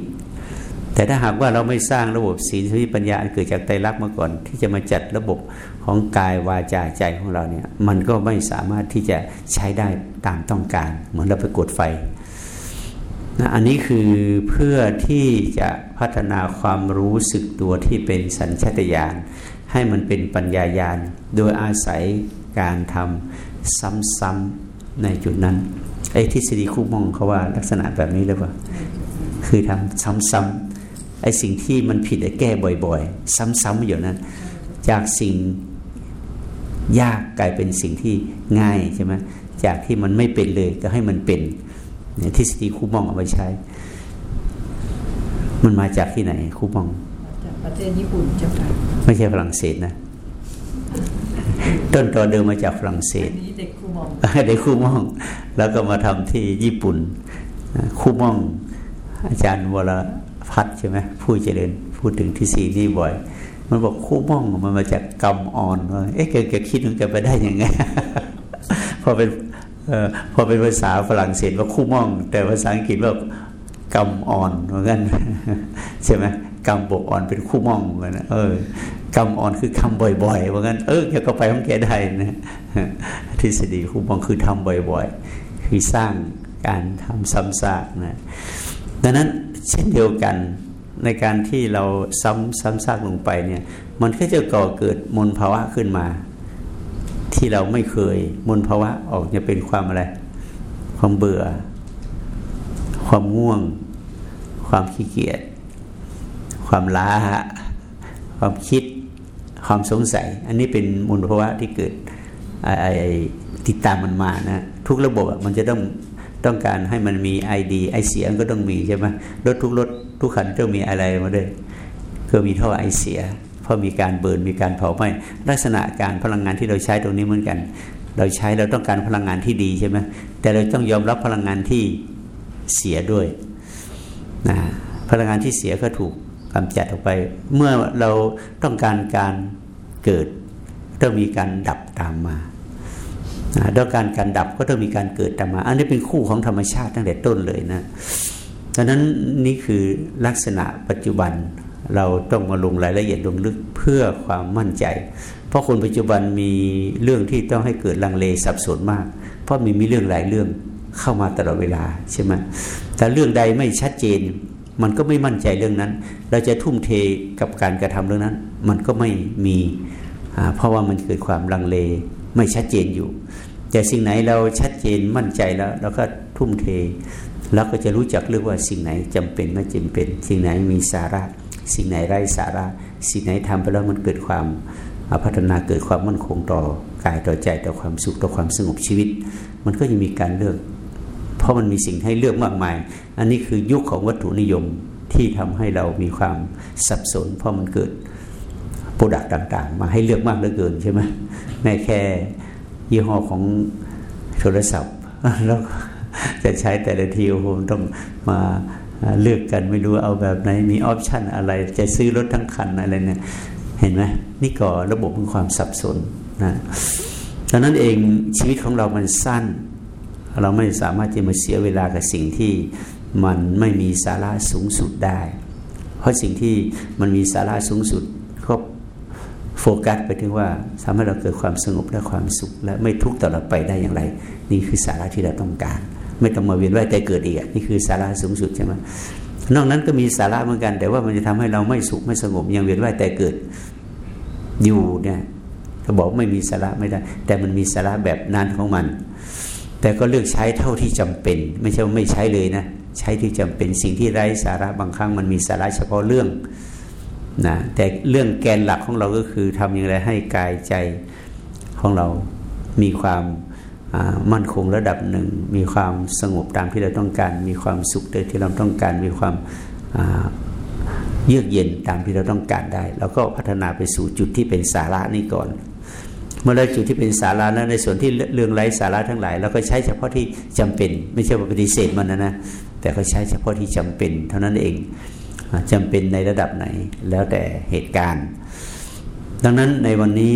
แต่ถ้าหากว่าเราไม่สร้างระบบศีลสมาธิปัญญาเกิดจากไตรลักษณ์มาก่อน ที่จะมาจัดระบบของกายวาจาใจของเราเนี่ยมันก็ไม่สามารถที่จะใช้ได้ตามต้องการ เหมือนเราไปกดไฟ นะอันนี้คือเพื่อที่จะพัฒนาความรู้สึกตัวที่เป็นสัญชาตญาณให้มันเป็นปัญญายาณโดยอาศัยการทำซ้ำๆในจุดนั้นไอ้ทฤษฎีคู่มองเขาว่าลักษณะแบบนี้เลยว่าคือทำซ้ำๆไอ้สิ่งที่มันผิดไอ้แก้บ่อยๆ ซ้ำๆอยู่นั้น จากสิ่งยากกลายเป็นสิ่งที่ง่ายใช่ไหมจากที่มันไม่เป็นเลยก็ให้มันเป็น ทฤษฎีคูมองเอาไปใช้ มันมาจากที่ไหนคูมองจากประเทศญี่ปุ่นจ้าค่ะไม่ใช่ฝรั่งเศสนะ ต้นตอเดิมมาจากฝรั่งเศสเด็กคูมองเด็กคูมอง แล้วก็มาทำที่ญี่ปุ่นคูมอง อาจารย์วรพัฒใช่ไหมผู้เจริญพูดถึงทฤษฎีนี้บ่อยมันบอกคู่มองมันมาจากกรรมอ่อนว่าเอ๊ะแกคิดมันแกไปได้ยังไง พอเป็น พอเป็นภาษาฝรั่งเศสว่าคู่ม่อง แต่ภาษาอังกฤษว่ากำอ่อนเหมือนกันใช่ไหมกำบกอ่อนเป็นคู่ม่องเหมือนกันเออกำอ่อนคือคำบ่อยๆเหมือนกันเออแกก็ไปของแกได้นะทฤษฎีคู่ม่องคือทำบ่อยๆ คือสร้างการทำซ้ำซากนะดังนั้นเช่นเดียวกันในการที่เราซ้ำซ้ำซากลงไปเนี่ย มันก็จะก่อเกิดมลภาวะขึ้นมา ที่เราไม่เคยมนภาวะออกจะเป็นความอะไร ความเบื่อ ความง่วง ความขี้เกียจความล้า ความคิด ความสงสัย อันนี้เป็นมลภาวะที่เกิดไอติดตามมันมานะทุกระบบมันจะต้องต้องการให้มันมีไอดีไอเสียก็ต้องมีใช่ไหมรถทุกรถทุกคันต้องมีอะไรมาด้วยก็มีท่อไอเสีย ราะมีการเบิร์นมีการเผาไหม้ลักษณะการพลังงานที่เราใช้ตรงนี้เหมือนกัน เราใช้เราต้องการพลังงานที่ดีใช่ไหมแต่เราต้องยอมรับพลังงานที่เสียด้วยนะพลังงานที่เสียก็ถูกกำจัดออกไป เมื่อเราต้องการการเกิดต้องมีการดับตามมาต้องการการดับก็ต้องมีการเกิดตามมา อันนี้เป็นคู่ของธรรมชาติตั้งแต่ต้นเลยนะดังนั้นนี่คือลักษณะปัจจุบัน เราต้องมาลงรายละเอียดลงลึกเพื่อความมั่นใจ เพราะคนปัจจุบันมีเรื่องที่ต้องให้เกิดลังเลสับสนมาก เพราะมีมีเรื่องหลายเรื่องเข้ามาตลอดเวลาใช่ไหมแต่เรื่องใดไม่ชัดเจน มันก็ไม่มั่นใจเรื่องนั้น เราจะทุ่มเทกับการกระทำเรื่องนั้น มันก็ไม่มี เพราะว่ามันเกิดความลังเลไม่ชัดเจนอยู่ แต่สิ่งไหนเราชัดเจนมั่นใจแล้วเราก็ทุ่มเท แล้วก็จะรู้จักเรื่องว่าสิ่งไหนจำเป็นไม่จำเป็น สิ่งไหนมีสาระ สิ่งไหนไร้สาระ สิ่งไหนทำไปแล้วมันเกิดความพัฒนาเกิดความมั่นคงต่อกายต่อใจต่อความสุขต่อความสงบชีวิต มันก็จะมีการเลือก เพราะมันมีสิ่งให้เลือกมากมาย อันนี้คือยุคของวัตถุนิยมที่ทำให้เรามีความสับสน เพราะมันเกิด product ต่าง ๆ มาให้เลือกมากเหลือเกินใช่ไหมแม้แค่ยี่ห้อของโทรศัพท์แล้วจะใช้แต่ละทีโอ้โหต้องมา เลือกกันไม่รู้เอาแบบไหนมี option อะไร จะซื้อรถทั้งคันอะไรเนี่ยเห็นไหมนี่ก็ระบบของความสับสนนะดังนั้นเองชีวิตของเรามันสั้น เราไม่สามารถจะมาเสียเวลากับสิ่งที่มันไม่มีสาระสูงสุดได้ เพราะสิ่งที่มันมีสาระสูงสุดก็โฟกัสไปถึงว่าทำให้เราเกิดความสงบและความสุข และไม่ทุกข์ตลอดไปได้อย่างไร นี่คือสาระที่เราต้องการ ไม่ต้องมาเวียนว่ายแต่เกิดอีกนี่คือสาระสูงสุดใช่ไหมนอกนั้นก็มีสาระเหมือนกัน แต่ว่ามันจะทำให้เราไม่สุขไม่สงบยังเวียนว่ายแต่เกิดอยู่เนี่ยเขาบอกไม่มีสาระไม่ได้ แต่มันมีสาระแบบนั้นของมัน แต่ก็เลือกใช้เท่าที่จำเป็น ไม่ใช่ว่าไม่ใช้เลยนะใช้ที่จำเป็นสิ่งที่ไร้สาระบางครั้งมันมีสาระเฉพาะเรื่องนะแต่เรื่องแกนหลักของเราก็คือทำอย่างไรให้กายใจของเรามีความ มั่นคงระดับหนึ่ง มีความสงบตามที่เราต้องการ มีความสุขที่เราต้องการ มีความเยือกเย็นตามที่เราต้องการได้ แล้วก็พัฒนาไปสู่จุดที่เป็นสาระนี้ก่อน เมื่อได้จุดที่เป็นสาระแล้วในส่วนที่เรื่องไร้สาระทั้งหลายเราก็ใช้เฉพาะที่จำเป็น ไม่ใช่ว่าปฏิเสธมันนะนะแต่ก็ใช้เฉพาะที่จำเป็น เท่านั้นเองจำเป็นในระดับไหนแล้วแต่เหตุการณ์ ดังนั้นในวันนี้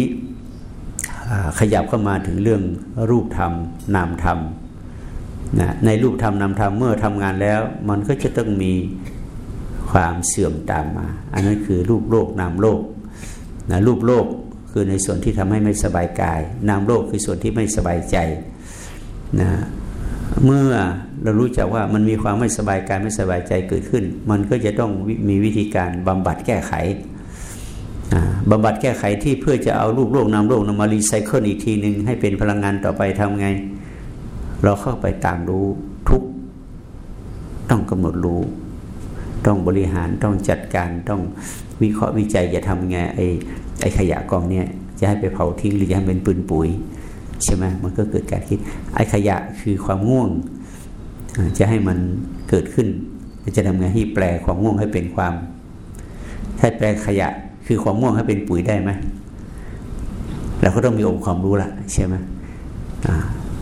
ขยับเข้ามาถึงเรื่องรูปธรรมนามธรรมนะในรูปธรรมนามธรรมเมื่อทำงานแล้ว มันก็จะต้องมีความเสื่อมตามมา อันนั้นคือรูปโลกนามโลกนะรูปโลกคือในส่วนที่ทำให้ไม่สบายกาย นามโลกคือส่วนที่ไม่สบายใจนะเมื่อเรารู้จักว่ามันมีความไม่สบายกายไม่สบายใจเกิดขึ้น มันก็จะต้องมีวิธีการบำบัดแก้ไข บำบัดแก้ไขที่เพื่อจะเอารูปโลกนามโลกนำมารีไซเคิลอีกทีหนึ่งให้เป็นพลังงานต่อไปทำไง เราเข้าไปตามรู้ทุกต้องกำหนดรู้ ต้องบริหารต้องจัดการต้องวิเคราะห์วิจัยจะทำไงไอ้ไอ้ขยะกองเนี้ยจะให้ไปเผาทิ้งหรือจะให้เป็นปืนปุ๋ยใช่ไหมมันก็เกิดการคิดไอ้ขยะคือความง่วง จะให้มันเกิดขึ้น จะทำไงให้แปลความง่วงให้เป็นความ ถ้าแปลขยะ คือความง่วงให้เป็นปุ๋ยได้ไหมเราก็ต้องมีองค์ความรู้ละใช่ไหม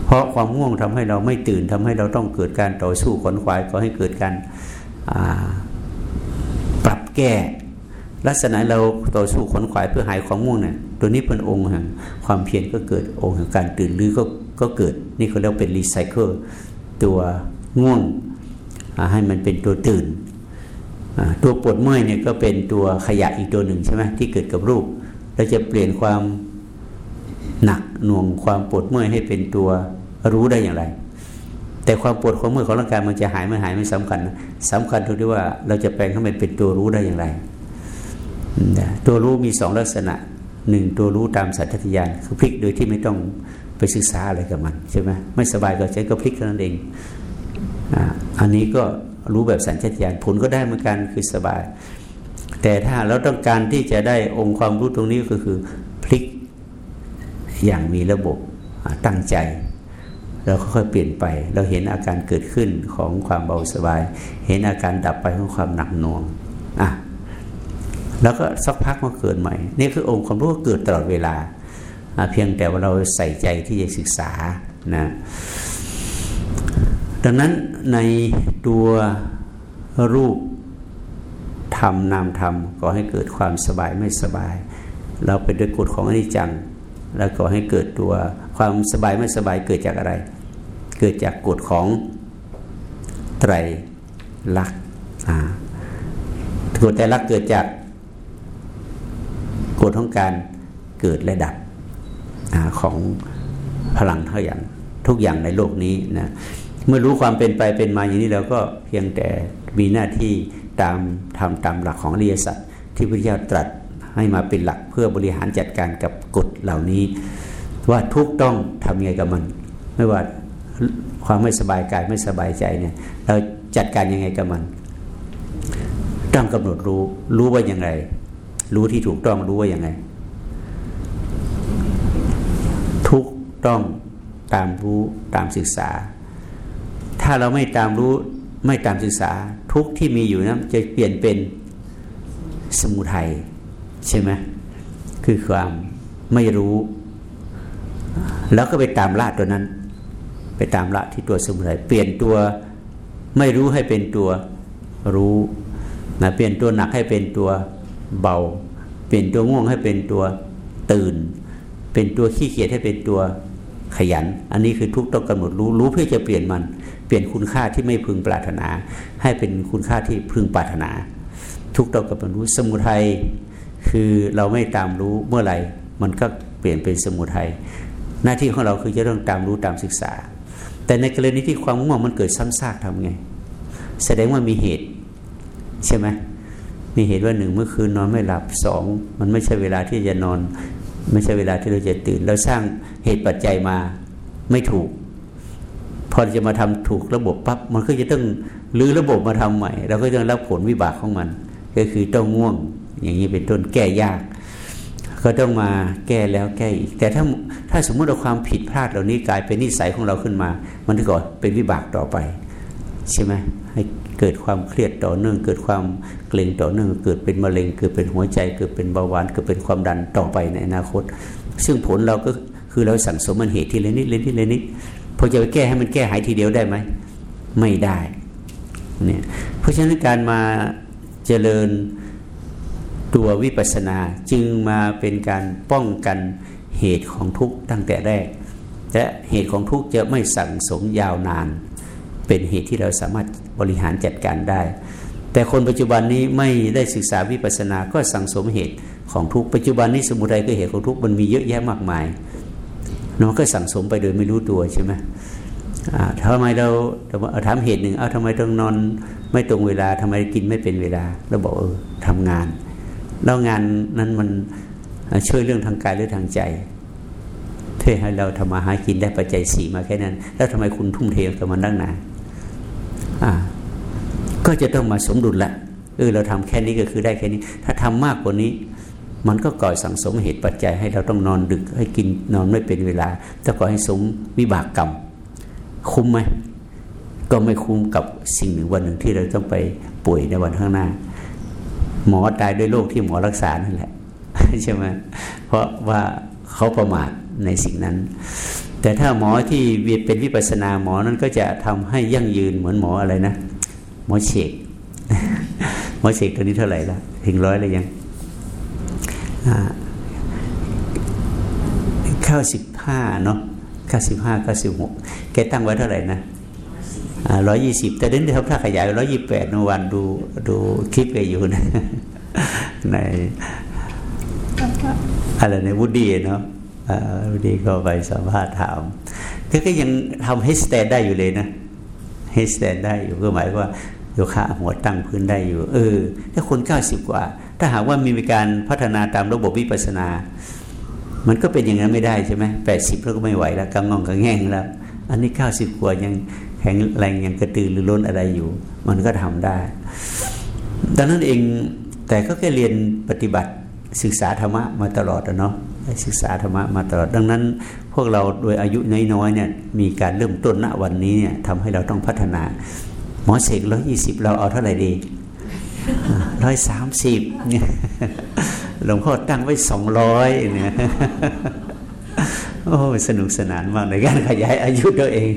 เพราะความง่วงทำให้เราไม่ตื่นทำให้เราต้องเกิดการต่อสู้ขนขวายก็ให้เกิดการปรับแก้ ลักษณะเราต่อสู้ขนขวายเพื่อหายความง่วงเนี่ยตัวนี้เป็นองค์แห่งความเพียรก็เกิดองค์แห่งการตื่นรือก็ก็เกิดนี่เขาเรียกเป็นรีไซเคิลตัวง่วงให้มันเป็นตัวตื่น ตัวปวดเมื่อยเนี่ยก็เป็นตัวขยะอีกตัวหนึ่งใช่ไหมที่เกิดกับรูป เราจะเปลี่ยนความหนักหน่วงความปวดเมื่อยให้เป็นตัวรู้ได้อย่างไร แต่ความปวดความเมื่อยของร่างกายมันจะหายไม่หายไม่สำคัญสำคัญตรงที่ว่าเราจะแปลงให้มันเป็นตัวรู้ได้อย่างไร ตัวรู้มีสองลักษณะหนึ่งตัวรู้ตามสัจจญาณคือพลิกโดยที่ไม่ต้องไปศึกษาอะไรกับมันใช่ไหมไม่สบายก็ใช้ก็พลิกเท่านั้นเองอันนี้ก็ รู้แบบสัญชาตญาณผลก็ได้เหมือนกันคือสบาย แต่ถ้าเราต้องการที่จะได้องค์ความรู้ตรงนี้ก็คือพลิกอย่างมีระบบตั้งใจ เราค่อยๆเปลี่ยนไป เราเห็นอาการเกิดขึ้นของความเบาสบาย เห็นอาการดับไปของความหนักหน่วงอะแล้วก็สักพักมาเกิดใหม่ นี่คือองค์ความรู้ก็เกิดตลอดเวลา เพียงแต่ว่าเราใส่ใจที่จะศึกษานะ ดังนั้นในตัวรูปธทำนามธรรมก่อให้เกิดความสบายไม่สบาย เราเป็นด้วยกฎของอนิจจัง แล้วก่อให้เกิดตัวความสบายไม่สบายเกิดจากอะไร เกิดจากกฎของไตรลักษณ์กฎไตรลักษณ์เกิดจากกฎของการเกิดและดับอของพลังเท่าอย่างทุกอย่างในโลกนี้นะ เมื่อรู้ความเป็นไปเป็นมาอย่างนี้เราก็เพียงแต่มีหน้าที่ตามทำตามหลักของอริยสัจที่พระเจ้าตรัสให้มาเป็นหลักเพื่อบริหารจัดการกับกฎเหล่านี้ ว่าทุกต้องทำยังไงกับมัน ไม่ว่าความไม่สบายกายไม่สบายใจเนี่ย เราจัดการยังไงกับมันต้องกำหนดรู้รู้ว่ายังไงรู้ที่ถูกต้องรู้ว่ายังไงทุกต้องตามรู้ตามศึกษาาเราไม่ตามรู้ไม่ตามศึกษา ทุกที่มีอยู่นะจะเปลี่ยนเป็นสมุทัยใช่ไหมคือความไม่รู้ แล้วก็ไปตามละตัวนั้น ไปตามละที่ตัวสมุทัยเปลี่ยนตัวไม่รู้ให้เป็นตัวรู้นะเปลี่ยนตัวหนักให้เป็นตัวเบา เปลี่ยนตัวง่วงให้เป็นตัวตื่น เป็นตัวขี้เกียจให้เป็นตัวขยัน อันนี้คือทุกต้องกำหนดรู้รู้เพื่อจะเปลี่ยนมัน ปลี่ยนคุณค่าที่ไม่พึงปรารถนา ให้เป็นคุณค่าที่พึงปรารถนา ทุกต้องกำหนดรู้สมุทัยคือเราไม่ตามรู้เมื่อไหร่ มันก็เปลี่ยนเป็นสมุทัยหน้าที่ของเราคือจะต้องตามรู้ตามศึกษา แต่ในกรณีที่ความง่วงมันเกิดซ้ำซากทำไง แสดงว่ามีเหตุ ใช่ไหมมีเหตุว่าหนึ่งเมื่อคืนนอนไม่หลับสองมันไม่ใช่เวลาที่จะนอน ไม่ใช่เวลาที่เราจะตื่นเราสร้างเหตุปัจจัยมาไม่ถูก พอจะมาทำถูกระบบปับ๊บมันก็จะต้องรื้อระบบมาทำใหม่เราก็ต้องรับผลวิบากของมัน ก็คือต้องง่วง อย่างนี้เป็นต้นแก้ยาก ก็ต้องมาแก้แล้วแก้อีก แต่ถ้าถ้าสมมุติเราความผิดพลาดเหล่านี้กลายเป็นนิสัยของเราขึ้นมา มันก็เป็นวิบากต่อไป ใช่ไหมให้เกิดความเครียดต่อเนื่อง เกิดความเกร็งต่อเนื่อง เกิดเป็นมะเร็ง เกิดเป็นหัวใจ เกิดเป็นเบาหวาน เกิดเป็นความดันต่อไปในอนาคต ซึ่งผลเราก็คือเราสั่งสมมันเหตุทีละนิดละนิดละนิด พอจะไปแก้ให้มันแก้หายทีเดียวได้ไหม ไม่ได้เนี่ยเพราะฉะนั้นการมาเจริญตัววิปัสสนาจึงมาเป็นการป้องกันเหตุของทุกข์ตั้งแต่แรก และเหตุของทุกข์จะไม่สั่งสมยาวนาน เป็นเหตุที่เราสามารถบริหารจัดการได้ แต่คนปัจจุบันนี้ไม่ได้ศึกษาวิปัสสนาก็สั่งสมเหตุของทุกข์ปัจจุบันนี้สมุทัยก็เหตุของทุกข์มันมีเยอะแยะมากมาย น้องก็สั่งสมไปโดยไม่รู้ตัวใช่ไหมทำไมเราถามเหตุหนึ่ง เอาทำไมต้องนอนไม่ตรงเวลาทำไมกินไม่เป็นเวลาเราบอกเออทำงาน แล้วงานนั้นมันช่วยเรื่องทางกายหรือทางใจเพื่อให้เราทำมาหากินได้ปัจจัยสี่มาแค่นั้น แล้วทำไมคุณทุ่มเทกับมันตั้งนานก็จะต้องมาสมดุลละเออเราทำแค่นี้ก็คือได้แค่นี้ ถ้าทำมากกว่านี้ มันก็ก่อสังสมเหตุปัจจัยให้เราต้องนอนดึก ให้กินนอนไม่เป็นเวลาจะก่อให้สมวิบากกรรม คุ้มไหมก็ไม่คุ้มกับสิ่งหนึ่งวันหนึ่งที่เราต้องไปป่วยในวันข้างหน้า หมอตายด้วยโรคที่หมอรักษานั่นแหละใช่ไหมเพราะว่าเขาประมาทในสิ่งนั้น แต่ถ้าหมอที่เป็นวิปัสนาหมอนั้นก็จะทำให้ยั่งยืนเหมือนหมออะไรนะ หมอเชกหมอเชกตัวนี้เท่าไหร่ละถึงร้อยเลยยัง เข้าสิบห้าเนาะเก้าสิบห้าเก้าสิบหกแกตั้งไว้เท่าไหร่นะร้อยยี่สิบแต่เดินเดี๋ยวถ้าขยายร้อยยี่แปดนวันดูดูคลิปไปอยู่นะในอะไรในวูดดี้เนาะวันนี้ก็ไปสัมภาษณ์ถามก็ยังทำ headstand ได้อยู่เลยนะ headstand ได้อยู่ก็หมายว่าโยคะหัวตั้งพื้นได้อยู่ เออ ถ้าคนเก้าสิบกว่า ถ้าหากว่ามีการพัฒนาตามระบบวิปัสสนา มันก็เป็นอย่างนั้นไม่ได้ใช่ไหมแปดสิบแล้วก็ไม่ไหวแล้วกำงองกระแง่งแล้ว อันนี้เก้าสิบกว่ายังแข็งแรงยังกระตือรือร้นอะไรอยู่ มันก็ทำได้ ดังนั้นเองแต่ก็แค่เรียนปฏิบัติศึกษาธรรมะมาตลอดเนาะศึกษาธรรมะมาตลอด ดังนั้น พวกเราโดยอายุน้อยๆเนี่ยมีการเริ่มต้นณวันนี้เนี่ยทำให้เราต้องพัฒนา หมอเสกร้อยยี่สิบเราเอาเท่าไหร่ดี ร้อยสามสิบหลวงพ่อตั้งไว้สองร้อยเนี่ยโอ้สนุกสนานมากในการขยายอายุตัวเอง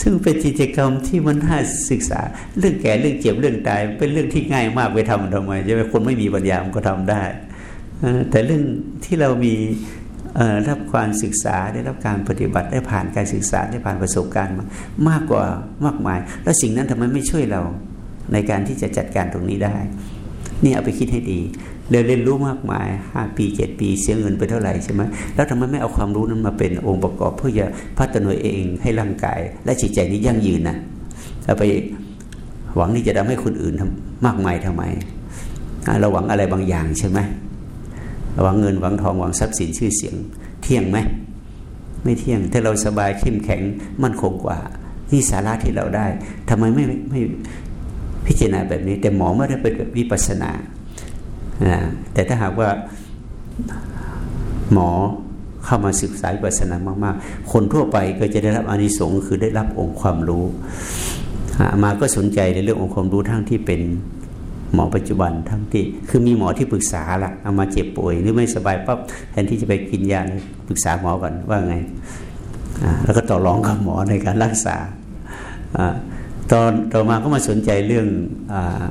ซึ่งเป็นกิจกรรมที่มันน่าศึกษา เรื่องแก่เรื่องเจ็บเรื่องตาย เป็นเรื่องที่ง่ายมากไปทำทำไมใช่ไหมคนไม่มีปัญญามันก็ทำได้ แต่เรื่องที่เรามีรับความศึกษาได้รับการปฏิบัติได้ผ่านการศึกษาได้ผ่านประสบการณ์มามากกว่ามากมาย แล้วสิ่งนั้นทำไมไม่ช่วยเรา ในการที่จะจัดการตรงนี้ได้ นี่เอาไปคิดให้ดีเรียนเรียนรู้มากมายห้าปีเจ็ดปีเสียเงินไปเท่าไหร่ใช่ไหมแล้วทำไมไม่เอาความรู้นั้นมาเป็นองค์ประกอบ เพื่อจะพัฒนาเองให้ร่างกาย และจิตใจนี้ยั่งยืนนะเอาไปหวังที่จะทำให้คนอื่นทำมากมายทำไมเราหวังอะไรบางอย่างใช่ไหมหวังเงินหวังทองหวังทรัพย์สินชื่อเสียง เที่ยงไหมไม่เที่ยงถ้าเราสบายเข้มแข็งมั่นคงกว่านี่สาระที่เราได้ทำไมไม่ไม่ พิจารณาแบบนี้ แต่หมอไม่ได้เป็นแบบวิปัสนานะแต่ถ้าหากว่าหมอเข้ามาศึกษาวิปัสสนามาก ๆ คนทั่วไปก็จะได้รับอนิสงส์คือได้รับองค์ความรู้ มาก็สนใจในเรื่ององค์ความรู้ทั้งที่เป็นหมอปัจจุบันทั้งที่ คือมีหมอที่ปรึกษาละเอามาเจ็บป่วยหรือไม่สบายปั๊บแทนที่จะไปกินยาปรึกษาหมอก่อนว่าไง แล้วก็ต่อรองกับหมอในการรักษา ตอนต่อมาก็มาสนใจเรื่องอา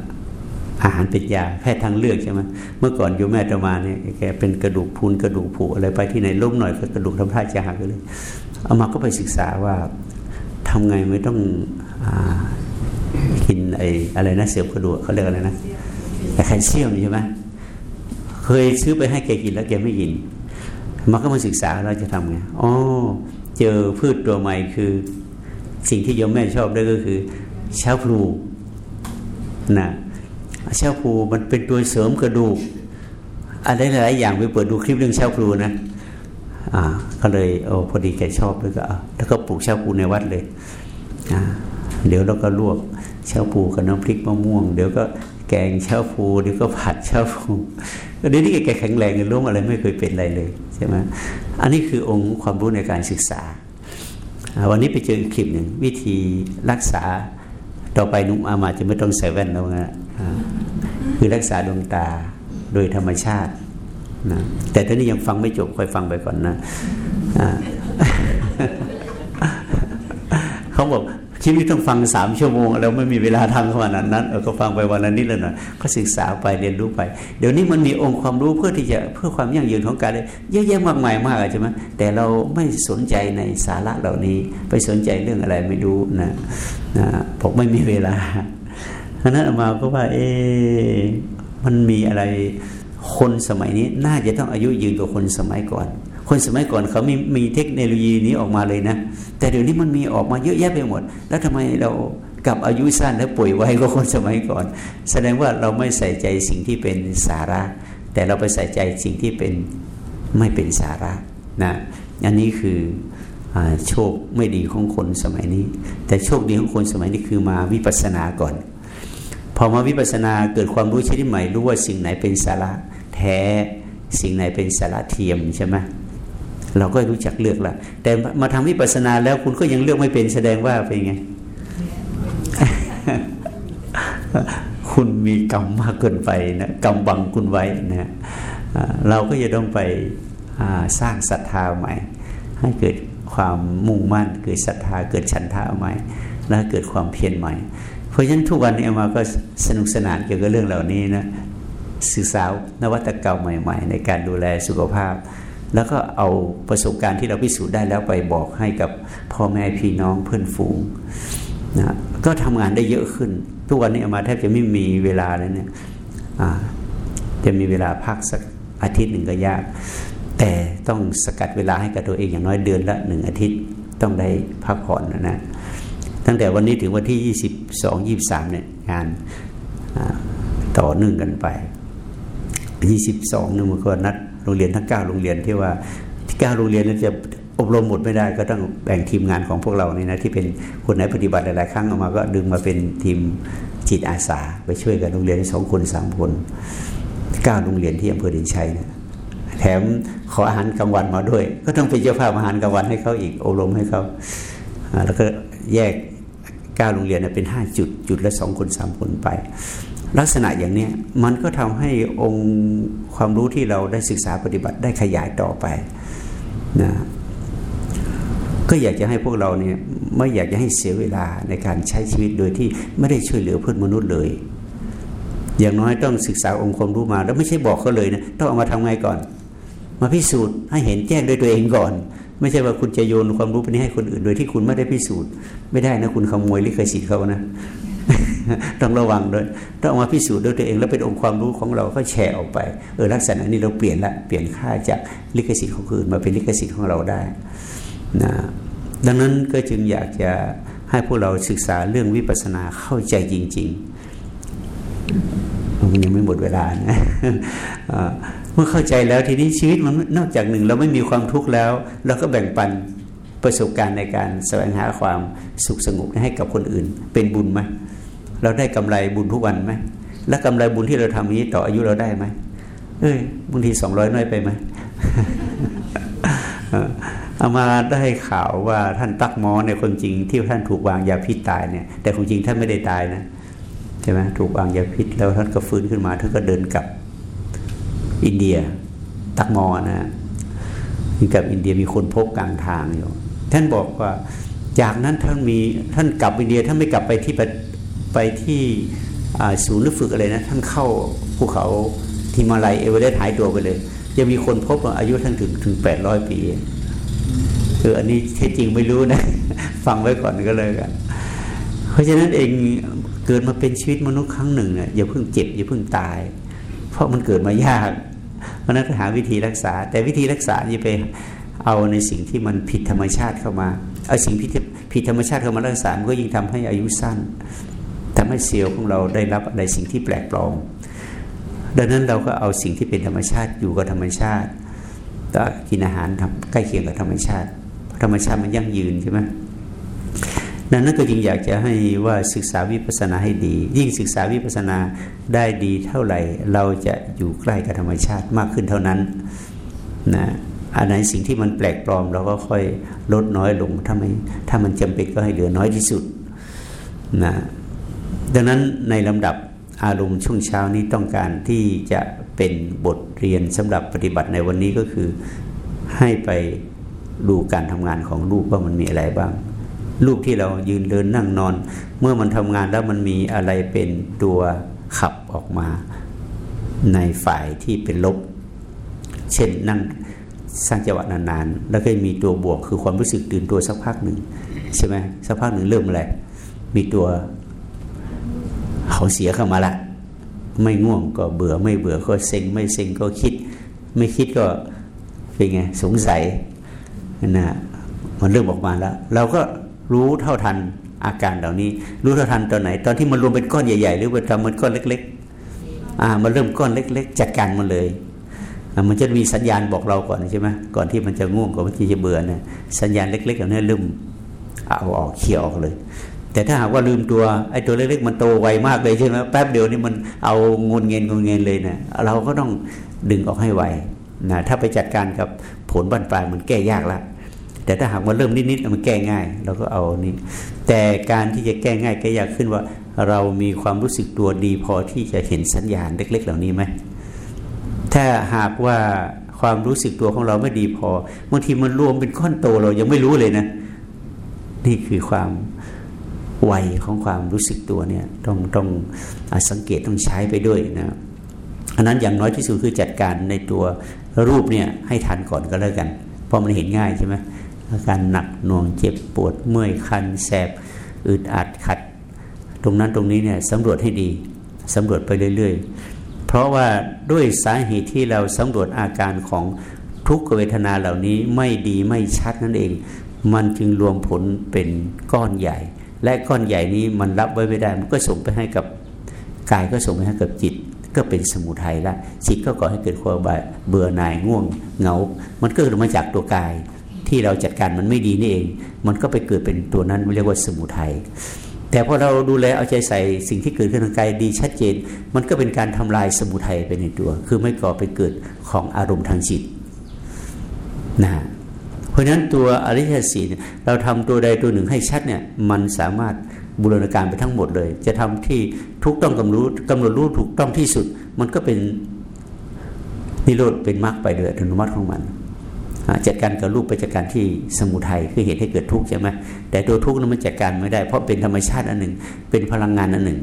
อาหารเป็นยาแพทย์ทางเลือกใช่ไหมเมื่อก่อนโยมแม่ต่อมาเนี่ยแกเป็นกระดูกพรุนกระดูกผุอะไรไปที่ไหนล้มหน่อยก็กระดูกทำท่าจะหักเลยเอามาก็ไปศึกษาว่าทำไงไม่ต้องอกินไอ้อะไรนะเสริมกระดูกเขาเรียกอะไรนะแต่แคลเซียมใช่ไหมเคยซื้อไปให้แกกินแล้วแกไม่กินมาก็มาศึกษาเราจะทำไงอ๋อเจอพืชตัวใหม่คือ สิ่งที่โยมแม่ชอบด้วยก็คือ เช้าพลูนะเช้าพลูมันเป็นตัวเสริมกระดูกอะไรหลายอย่างไปเปิดดูคลิปเรื่องเช้าพลูนะอ่าก็เลยโอ้พอดีแกชอบด้วยก็แล้วก็ปลูกเช้าพลูในวัดเลยอ่าเดี๋ยวเราก็ลวกเช้าพลูกับน้ำพริกมะม่วง เดี๋ยวก็แกงเช้าพลูเดี๋ยวก็ผัดเช้าพลูเดี๋ยวนี้แกแข็งแรงเลยล้มอะไรไม่เคยเป็นอะไรเลยใช่ไหมอันนี้คือองค์ความรู้ในการศึกษา วันนี้ไปเจออีกคลิปหนึ่งวิธีรักษา ต่อไปนุ่มอามาจะไม่ต้องใส่แว่นแล้วนะคือรักษาดวงตาโดยธรรมชาตินะแต่ตอนนี้ยังฟังไม่จบค่อยฟังไปก่อนนะเขาบอก ชีวิตต้องฟังสามชั่วโมงเราไม่มีเวลาทำขนาดนั้นเออก็ฟังไปวันละนิดละหน่อยก็ศึกษาไปเรียนรู้ไป เดี๋ยวนี้มันมีองค์ความรู้เพื่อที่จะเพื่อความยั่งยืนของการเลยเยอะแยะมากมายมากใช่ไหมแต่เราไม่สนใจในสาระเหล่านี้ ไปสนใจเรื่องอะไรไม่รู้นะนะผมไม่มีเวลาเพราะนั้นมาก็ว่า เอ๊มันมีอะไรคนสมัยนี้น่าจะต้องอายุยืนกว่าคนสมัยก่อน คนสมัยก่อนเขามีมีเทคโนโลยีนี้ออกมาเลยนะ แต่เดี๋ยวนี้มันมีออกมาเยอะแยะไปหมด แล้วทำไมเรากับอายุสั้นและป่วยไวกว่าคนสมัยก่อน แสดงว่าเราไม่ใส่ใจสิ่งที่เป็นสาระ แต่เราไปใส่ใจสิ่งที่เป็นไม่เป็นสาระนะอันนี้คืออโชคไม่ดีของคนสมัยนี้ แต่โชคดีของคนสมัยนี้คือมาวิปัสสนาก่อน พอมาวิปัสสนาเกิดความรู้ชนิดใหม่รู้ว่าสิ่งไหนเป็นสาระแท้สิ่งไหนเป็นสาระเทียมใช่ไหม เราก็รู้จักเลือกละแต่มาทำวิปัสสนาแล้วคุณก็ยังเลือกไม่เป็นแสดงว่าเป็นไง คุณมีกรรมมากเกินไปนะกรรมบังคุณไว้นะเราก็จะต้องไปสร้างศรัทธาใหม่ ให้เกิดความมุ่งมั่น เกิดศรัทธาเกิดฉันทะใหม่ และเกิดความเพียรใหม่ เพราะฉะนั้นทุกวันนี้มาก็สนุกสนานเกี่ยวกับเรื่องเหล่านี้นะศึกษานวัตกรรมใหม่ ๆ ในการดูแลสุขภาพ แล้วก็เอาประสบการณ์ที่เราพิสูจน์ได้แล้วไปบอกให้กับพ่อแม่พี่น้องเพื่อนฝูงนะก็ทำงานได้เยอะขึ้น ทุกวันนี้มาแทบจะไม่มีเวลาแล้วเนี่ยจะมีเวลาพักสักอาทิตย์หนึ่งก็ยาก แต่ต้องสกัดเวลาให้กับตัวเองอย่างน้อยเดือนละหนึ่งอาทิตย์ต้องได้พักผ่อนนะนะตั้งแต่วันนี้ถึงวันที่ยี่สิบสองยี่สามเนี่ยงานต่อเนื่องกันไปยี่สิบสองนึงมันก็นัด โรงเรียนทั้งเก้าโรงเรียนที่ว่าที่เก้าโรงเรียนนั้นจะอบรมหมดไม่ได้ก็ต้องแบ่งทีมงานของพวกเรานี่นะที่เป็นคนไหนปฏิบัติหลายๆครั้งออกมาก็ดึงมาเป็นทีมจิตอาสา ไปช่วยกันโรงเรียนสองคนสามคนเก้าโรงเรียนที่อำเภอเด่นชัยนะแถมขออาหารกลางวันมาด้วย ก็ต้องเป็นเจ้าภาพอาหารกลางวันให้เขาอีกอบรมให้เขาแล้วก็แยกเก้าโรงเรียนเป็นห้าจุดจุดละสองคนสามคนไป ลักษณะอย่างนี้มันก็ทำให้องค์ความรู้ที่เราได้ศึกษาปฏิบัติได้ขยายต่อไปนะก็อยากจะให้พวกเราเนี่ยไม่อยากจะให้เสียเวลาในการใช้ชีวิตโดยที่ไม่ได้ช่วยเหลือเพื่อนมนุษย์เลย อย่างน้อยต้องศึกษาองค์ความรู้มา แล้วไม่ใช่บอกเขาเลยนะต้องเอามาทำไงก่อน มาพิสูจน์ให้เห็นแจ้งด้วยตัวเองก่อน ไม่ใช่ว่าคุณจะโยนความรู้ไปนี้ให้คนอื่น โดยที่คุณไม่ได้พิสูจน์ ไม่ได้นะคุณขโมยลิขสิทธิ์เขานะ ต้องระวังด้วยต้องมาพิสูจน์ด้วยตัวเองแล้วเป็นองค์ความรู้ของเราก็แชร์ออกไปเออลักษณะนี้เราเปลี่ยนละเปลี่ยนค่าจากลิขสิทธิ์ของคนอื่นมาเป็นลิขสิทธิ์ของเราได้นะดังนั้นก็จึงอยากจะให้พวกเราศึกษาเรื่องวิปัสสนาเข้าใจจริง ๆ มันยังไม่หมดเวลานะเมื่อเข้าใจแล้วทีนี้ชีวิตมันนอกจากหนึ่ง เราไม่มีความทุกข์แล้ว เราก็แบ่งปันประสบการณ์ในการแสวงหาความสุขสงบให้กับคนอื่น เป็นบุญไหม เราได้กำไรบุญทุกวันไหมและกำไรบุญที่เราทำนี้ต่ออายุเราได้ไหมเอ้ยบางทีสองร้อยน้อยไปไหมเอามาได้ข่าวว่าท่านตักมอในคนจริงที่ท่านถูกวางยาพิษตายเนี่ย แต่ความจริงท่านไม่ได้ตายนะใช่ไหมถูกวางยาพิษแล้วท่านก็ฟื้นขึ้นมาท่านก็เดินกลับอินเดีย ตั๊กม้อนะกลับอินเดียมีคนพบกลางทางอยู่ท่านบอกว่าจากนั้นท่านมีท่านกลับอินเดียท่านไม่กลับไปที่ ไปที่ศูนย์ฝึกอะไรนะท่านเข้าภูเขาหิมาลัยเอเวอเรสต์หายตัวไปเลยยังมีคนพบอายุท่านถึงถึงแปดร้อยปีคืออันนี้แท้จริงไม่รู้นะ ฟังไว้ก่อนก็เลยกันเพราะฉะนั้นเองเกิดมาเป็นชีวิตมนุษย์ครั้งหนึ่งเนี่ยอย่าเพิ่งเจ็บอย่าเพิ่งตาย เพราะมันเกิดมายาก เพราะนั้นหาวิธีรักษา แต่วิธีรักษาอย่าไปเอาในสิ่งที่มันผิดธรรมชาติเข้ามาเอาสิ่งผิดผิดธรรมชาติเข้ามารักษามันก็ยิ่งทำให้อายุสั้น ทำให้เซลล์ของเราได้รับอะไรสิ่งที่แปลกปลอม ดังนั้นเราก็เอาสิ่งที่เป็นธรรมชาติอยู่กับธรรมชาติก็กินอาหารทำใกล้เคียงกับธรรมชาติ ธรรมชาติมันยั่งยืนใช่ไหมดังนั้นก็จึงอยากจะให้ว่าศึกษาวิปัสสนาให้ดี ยิ่งศึกษาวิปัสสนาได้ดีเท่าไหร่ เราจะอยู่ใกล้กับธรรมชาติมากขึ้นเท่านั้นนะอันไหนสิ่งที่มันแปลกปลอม เราก็ค่อยลดน้อยลงถ้าไม่ถ้ามันจำเป็นก็ให้เหลือน้อยที่สุดนะ ดังนั้นในลำดับอารมณ์ช่วงเช้านี้ต้องการที่จะเป็นบทเรียนสำหรับปฏิบัติในวันนี้ก็คือให้ไปดูการทำงานของรูปว่ามันมีอะไรบ้าง รูปที่เรายืนเดินนั่งนอน เมื่อมันทำงานแล้วมันมีอะไรเป็นตัวขับออกมา ในฝ่ายที่เป็นลบ เช่นนั่งสร้างจังหวะนานๆ แล้วก็มีตัวบวกคือความรู้สึกตื่นตัวสักพักหนึ่งใช่ไหมสักพักหนึ่งเริ่มอะไรมีตัว เขาเสียเข้ามาละ ไม่ง่วงก็เบื่อไม่เบื่อก็เซ็ง ไม่เซ็งก็คิด ไม่คิดก็เป็นไงสงสัยนะมันเริ่มออกมาแล้ว เราก็รู้เท่าทันอาการเหล่านี้ รู้เท่าทันตอนไหน ตอนที่มันรวมเป็นก้อนใหญ่ๆ หรือว่าทำมันก้อนเล็ก ๆ อ่า มันเริ่มก้อนเล็ก ๆ จัดการมันเลยมันจะมีสัญญาณบอกเราก่อนใช่ไหมก่อนที่มันจะง่วงก่อนที่จะเบื่อเนี่ยสัญญาณเล็กๆเหล่านี้เริ่มเอาออกเขี่ยออกเลย แต่ถ้าหากว่าลืมตัวไอ้ตัวเล็กๆมันโตไวมากเลยใช่ไหมแป๊บเดียวนี่มันเอางนเงินงนเงินเลยเนะเราก็ต้องดึงออกให้ไวนะถ้าไปจัดการกับผลบันปลายมันแก้ยากละแต่ถ้าหากว่าเริ่มนิดๆมันแก้ง่ายเราก็เอานี่แต่การที่จะแก้ง่ายแก้ยากขึ้นว่า เรามีความรู้สึกตัวดีพอที่จะเห็นสัญญาณเล็ก ๆ เหล่านี้ไหมถ้าหากว่าความรู้สึกตัวของเราไม่ดีพอบางทีมันรวมเป็นก้อนโตเรายังไม่รู้เลยนะ นี่คือความ วัยของความรู้สึกตัวเนี่ยต้องต้องอสังเกตต้องใช้ไปด้วยนะอันนั้นอย่างน้อยที่สุดคือจัดการในตัวรูปเนี่ยให้ทันก่อนก็แล้วกัน เพราะมันเห็นง่ายใช่ไหมอาการหนักหน่วงเจ็บปวดเมื่อยคันแสบอึดอัดขัด ตรงนั้นตรงนี้เนี่ยสำรวจให้ดีสำรวจไปเรื่อยๆ เพราะว่าด้วยสาเหตุที่เราสำรวจอาการของทุกเวทนาเหล่านี้ไม่ดีไม่ชัดนั่นเอง มันจึงรวมผลเป็นก้อนใหญ่ และก้อนใหญ่นี้มันรับไว้ไม่ได้ มันก็ส่งไปให้กับกายก็ส่งไปให้กับจิต ก็เป็นสมุทัยละจิตก็ก่อให้เกิดความเบื่อหน่ายง่วงเหงา มันก็เกิดมาจากตัวกาย ที่เราจัดการมันไม่ดีนี่เอง มันก็ไปเกิดเป็นตัวนั้นเรียกว่าสมุทัยแต่พอเราดูแลเอาใจใส่สิ่งที่เกิดขึ้นทางกายดีชัดเจน มันก็เป็นการทำลายสมุทัยไปในตัว คือไม่ก่อไปเกิดของอารมณ์ทางจิตนะ ราะฉะนั้นตัวอริยสีเราทำตัวใดตัวหนึ่งให้ชัดเนี่ยมันสามารถบูรณาการไปทั้งหมดเลย จะทำที่ทุกต้องกำหนดกำหนดรู้ถูกต้องที่สุด มันก็เป็นนิโรธเป็นมรรคไปโดยอัตโนมัติของมันจัดการกับรูปไปจัดการที่สมุทัยคือเหตุให้เกิดทุกข์ใช่ไหมแต่ตัวทุกข์นั้นมันจัดการไม่ได้ เพราะเป็นธรรมชาติอันหนึ่ง เป็นพลังงานอันหนึ่ง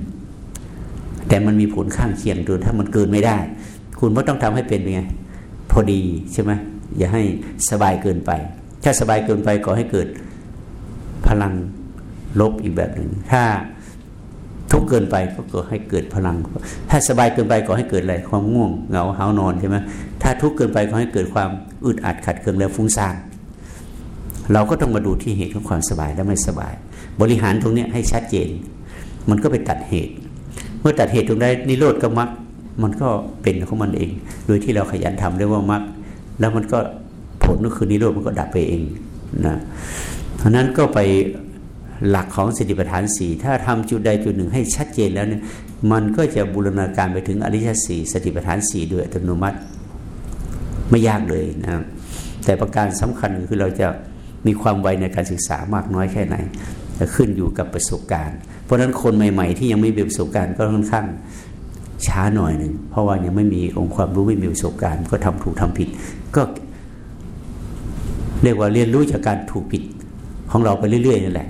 แต่มันมีผลข้างเคียงตัวถ้ามันเกินไม่ได้ คุณก็ต้องทำให้เป็นไงพอดีใช่ไหมอย่าให้สบายเกินไป ถ้าสบายเกินไปก็ให้เกิดพลังลบอีกแบบหนึ่ง ถ้าทุกข์เกินไปก็เกิดให้เกิดพลัง ถ้าสบายเกินไปก็ให้เกิดอะไรความง่วงเหงาหานอนใช่ไหมถ้าทุกข์เกินไปก็ให้เกิดความอึดอัดขัดเคืองและฟุ้งซ่านเราก็ต้องมาดูที่เหตุของความสบายและไม่สบาย บริหารตรงนี้ให้ชัดเจน มันก็ไปตัดเหตุ เมื่อตัดเหตุตรงได้นิโรธก็มักมันก็เป็นของมันเอง โดยที่เราขยันทำเรียกว่ามักแล้วมันก็ ลก็คือนิโรธมันก็ดับไปเองนะเพราะนั้นก็ไปหลักของสติปัฏฐานสี่ถ้าทำจุดใดจุดหนึ่งให้ชัดเจนแล้วเนี่ยมันก็จะบูรณาการไปถึงอริยสี่สติปัฏฐานสี่โดยอัตโนมัติไม่ยากเลยนะแต่ประการสำคัญคือเราจะมีความไวในการศึกษามากน้อยแค่ไหนจะขึ้นอยู่กับประสบการณ์ เพราะฉะนั้นคนใหม่ ๆ ที่ยังไม่มีประสบการณ์ก็ค่อนข้างช้าหน่อยหนึ่งเพราะว่ายังไม่มีองค์ความรู้ไม่มีประสบการณ์ ก็ทำถูกทำผิด ก็ เรียกว่าเรียนรู้จากการถูกผิดของเราไปเรื่อยๆนั่นแหละ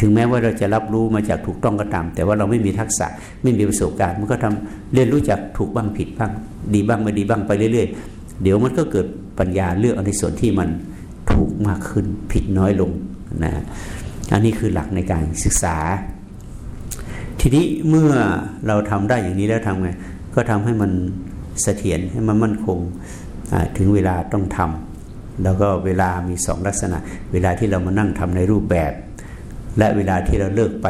ถึงแม้ว่าเราจะรับรู้มาจากถูกต้องก็ตาม แต่ว่าเราไม่มีทักษะไม่มีประสบการณ์มันก็ทำเรียนรู้จากถูกบ้างผิดบ้าง ดีบ้างไม่ดีบ้างไปเรื่อยๆ เดี๋ยวมันก็เกิดปัญญาเลือกในส่วนที่มันถูกมากขึ้นผิดน้อยลงนะอันนี้คือหลักในการศึกษา ทีนี้เมื่อเราทำได้อย่างนี้แล้วทำไงก็ทำให้มันเสถียรให้มันมั่นคงถึงเวลาต้องทำ แล้วก็เวลามีสองลักษณะ เวลาที่เรามานั่งทำในรูปแบบ และเวลาที่เราเลิกไป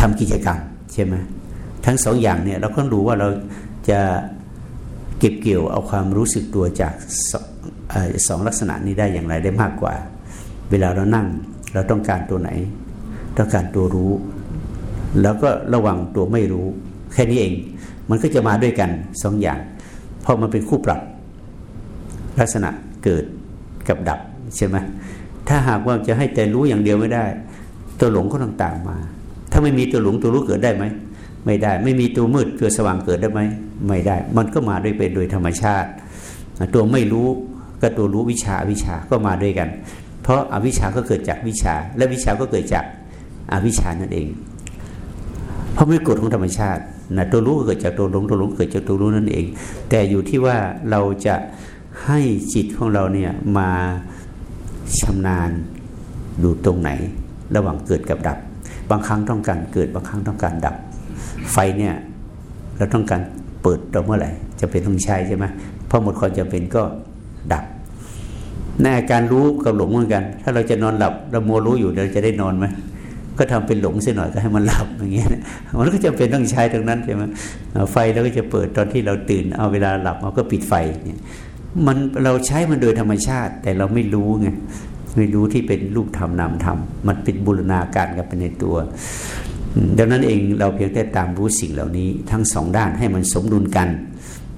ทำกิจกรรมใช่ไหมทั้งสองอย่างเนี่ยเราต้องดูว่าเราจะเก็บเกี่ยวเอาความรู้สึกตัวจากสสองลักษณะนี้ได้อย่างไรได้มากกว่า เวลาเรานั่งเราต้องการตัวไหน ต้องการตัวรู้ แล้วก็ระวังตัวไม่รู้ แค่นี้เอง มันก็จะมาด้วยกันสองอย่าง เพราะมันเป็นคู่ปรับ ลักษณะเกิดกับดับใช่ไหมถ้าหากว่าจะให้แต่รู้อย่างเดียวไม่ได้ ตัวหลงก็ต้องตามา ถ้าไม่มีตัวหลงตัวรู้เกิดได้ไหมไม่ได้ไม่มีตัวมืดตัวสว่างเกิดได้ไหมไม่ได้ มันก็มาด้วยเป็นโดยธรรมชาติ ตัวไม่รู้กับตัวรู้วิชาวิชาก็มาด้วยกัน เพราะอาวิชาก็เกิดจากวิชา และวิชาก็เกิดจากอาวิชานั่นเอง เพราะไม่กฎของธรรมชาตินะตัวรู้เกิดจากตัวหลงตัวหลงเกิดจากตัวรู้นั่นเอง แต่อยู่ที่ว่าเราจะ ให้จิตของเราเนี่ยมาชำนาญดูตรงไหน ระหว่างเกิดกับดับ บางครั้งต้องการเกิดบางครั้งต้องการดับ ไฟเนี่ยเราต้องการเปิดตรงเมื่อไหร่จะเป็นต้องใช้ใช่ไหมพอหมดความจำเป็นก็ดับในอาการรู้กับหลงเหมือนกัน ถ้าเราจะนอนหลับเราโมรู้อยู่เราจะได้นอนไหมก็ทำเป็นหลงเสียหน่อยก็ให้มันหลับอย่างเงี้ยมันก็จะเป็นต้องใช้ตรงนั้นใช่ไหมไฟเราก็จะเปิดตอนที่เราตื่นเอาเวลาหลับเราก็ปิดไฟเนี่ย มันเราใช้มันโดยธรรมชาติ แต่เราไม่รู้ไงไม่รู้ที่เป็นรูปธรรมนามธรรมมันเป็นบูรณาการกันไปในตัว ดังนั้นเองเราเพียงแต่ตามรู้สิ่งเหล่านี้ ทั้งสองด้านให้มันสมดุลกัน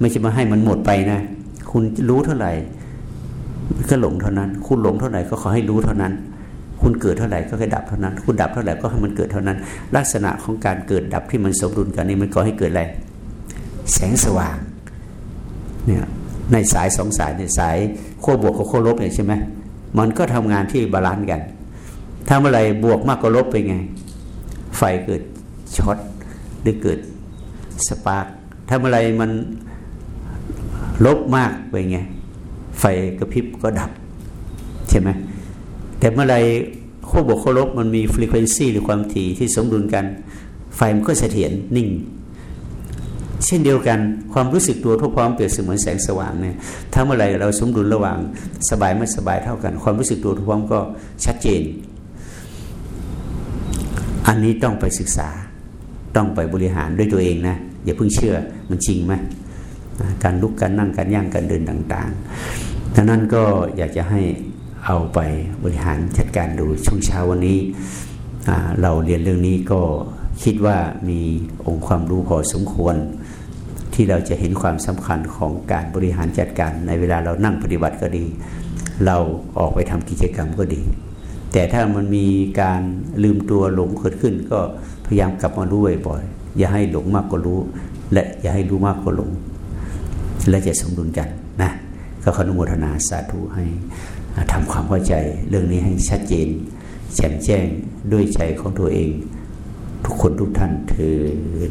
ไม่ใช่มาให้มันหมดไปนะ คุณรู้เท่าไหร่ก็หลงเท่านั้น คุณหลงเท่าไหร่ก็ขอให้รู้เท่านั้น คุณเกิดเท่าไหร่ก็แค่ดับเท่านั้น คุณดับเท่าไหร่ก็ให้มันเกิดเท่านั้น ลักษณะของการเกิดดับที่มันสมดุลกันนี่มันก็ให้เกิดอะไร แสงสว่างเนี่ย ในสายสองสายในสายขั้วบวกกับขั้วลบเนี่ยใช่ไหมมันก็ทำงานที่ balance กันเมื่อไรบวกมากกว่าลบไปไง ไฟเกิดช็อตหรือเกิด spark เมื่อไรมันลบมากไปไง ไฟกระพริบก็ดับ ใช่ไหมแต่เมื่อไรขั้วบวกขั้วลบมันมี frequency หรือความถี่ที่สมดุลกัน ไฟมันก็เสถียรนิ่ง เช่นเดียวกันความรู้สึกตัวทั่วพร้อมเปรียบเสมือนแสงสว่างเนี่ยถ้าเมื่อไรเราสมดุลระหว่างสบายไม่สบายเท่ากัน ความรู้สึกตัวทั่วพร้อมก็ชัดเจน อันนี้ต้องไปศึกษาต้องไปบริหารด้วยตัวเองนะอย่าเพิ่งเชื่อมันจริงไหมการลุกการนั่งการย่างการเดินต่างๆดังนั้นก็อยากจะให้เอาไปบริหารจัดการดูช่วงเช้าวันนี้เราเรียนเรื่องนี้ก็คิดว่ามีองค์ความรู้พอสมควร ที่เราจะเห็นความสำคัญของการบริหารจัดการ ในเวลาเรานั่งปฏิบัติก็ดี เราออกไปทำกิจกรรมก็ดี แต่ถ้ามันมีการลืมตัวหลงเกิดขึ้น ก็พยายามกลับมารู้บ่อยๆอย่าให้หลงมากกว่ารู้ และอย่าให้รู้มากกว่าหลง และจะสมดุลกันนะก็ขออนุโมทนาสาธุให้ทำความเข้าใจเรื่องนี้ให้ชัดเจนแจ่มแจ้งด้วยใจของตัวเอง ทุกคนทุกท่านเถิด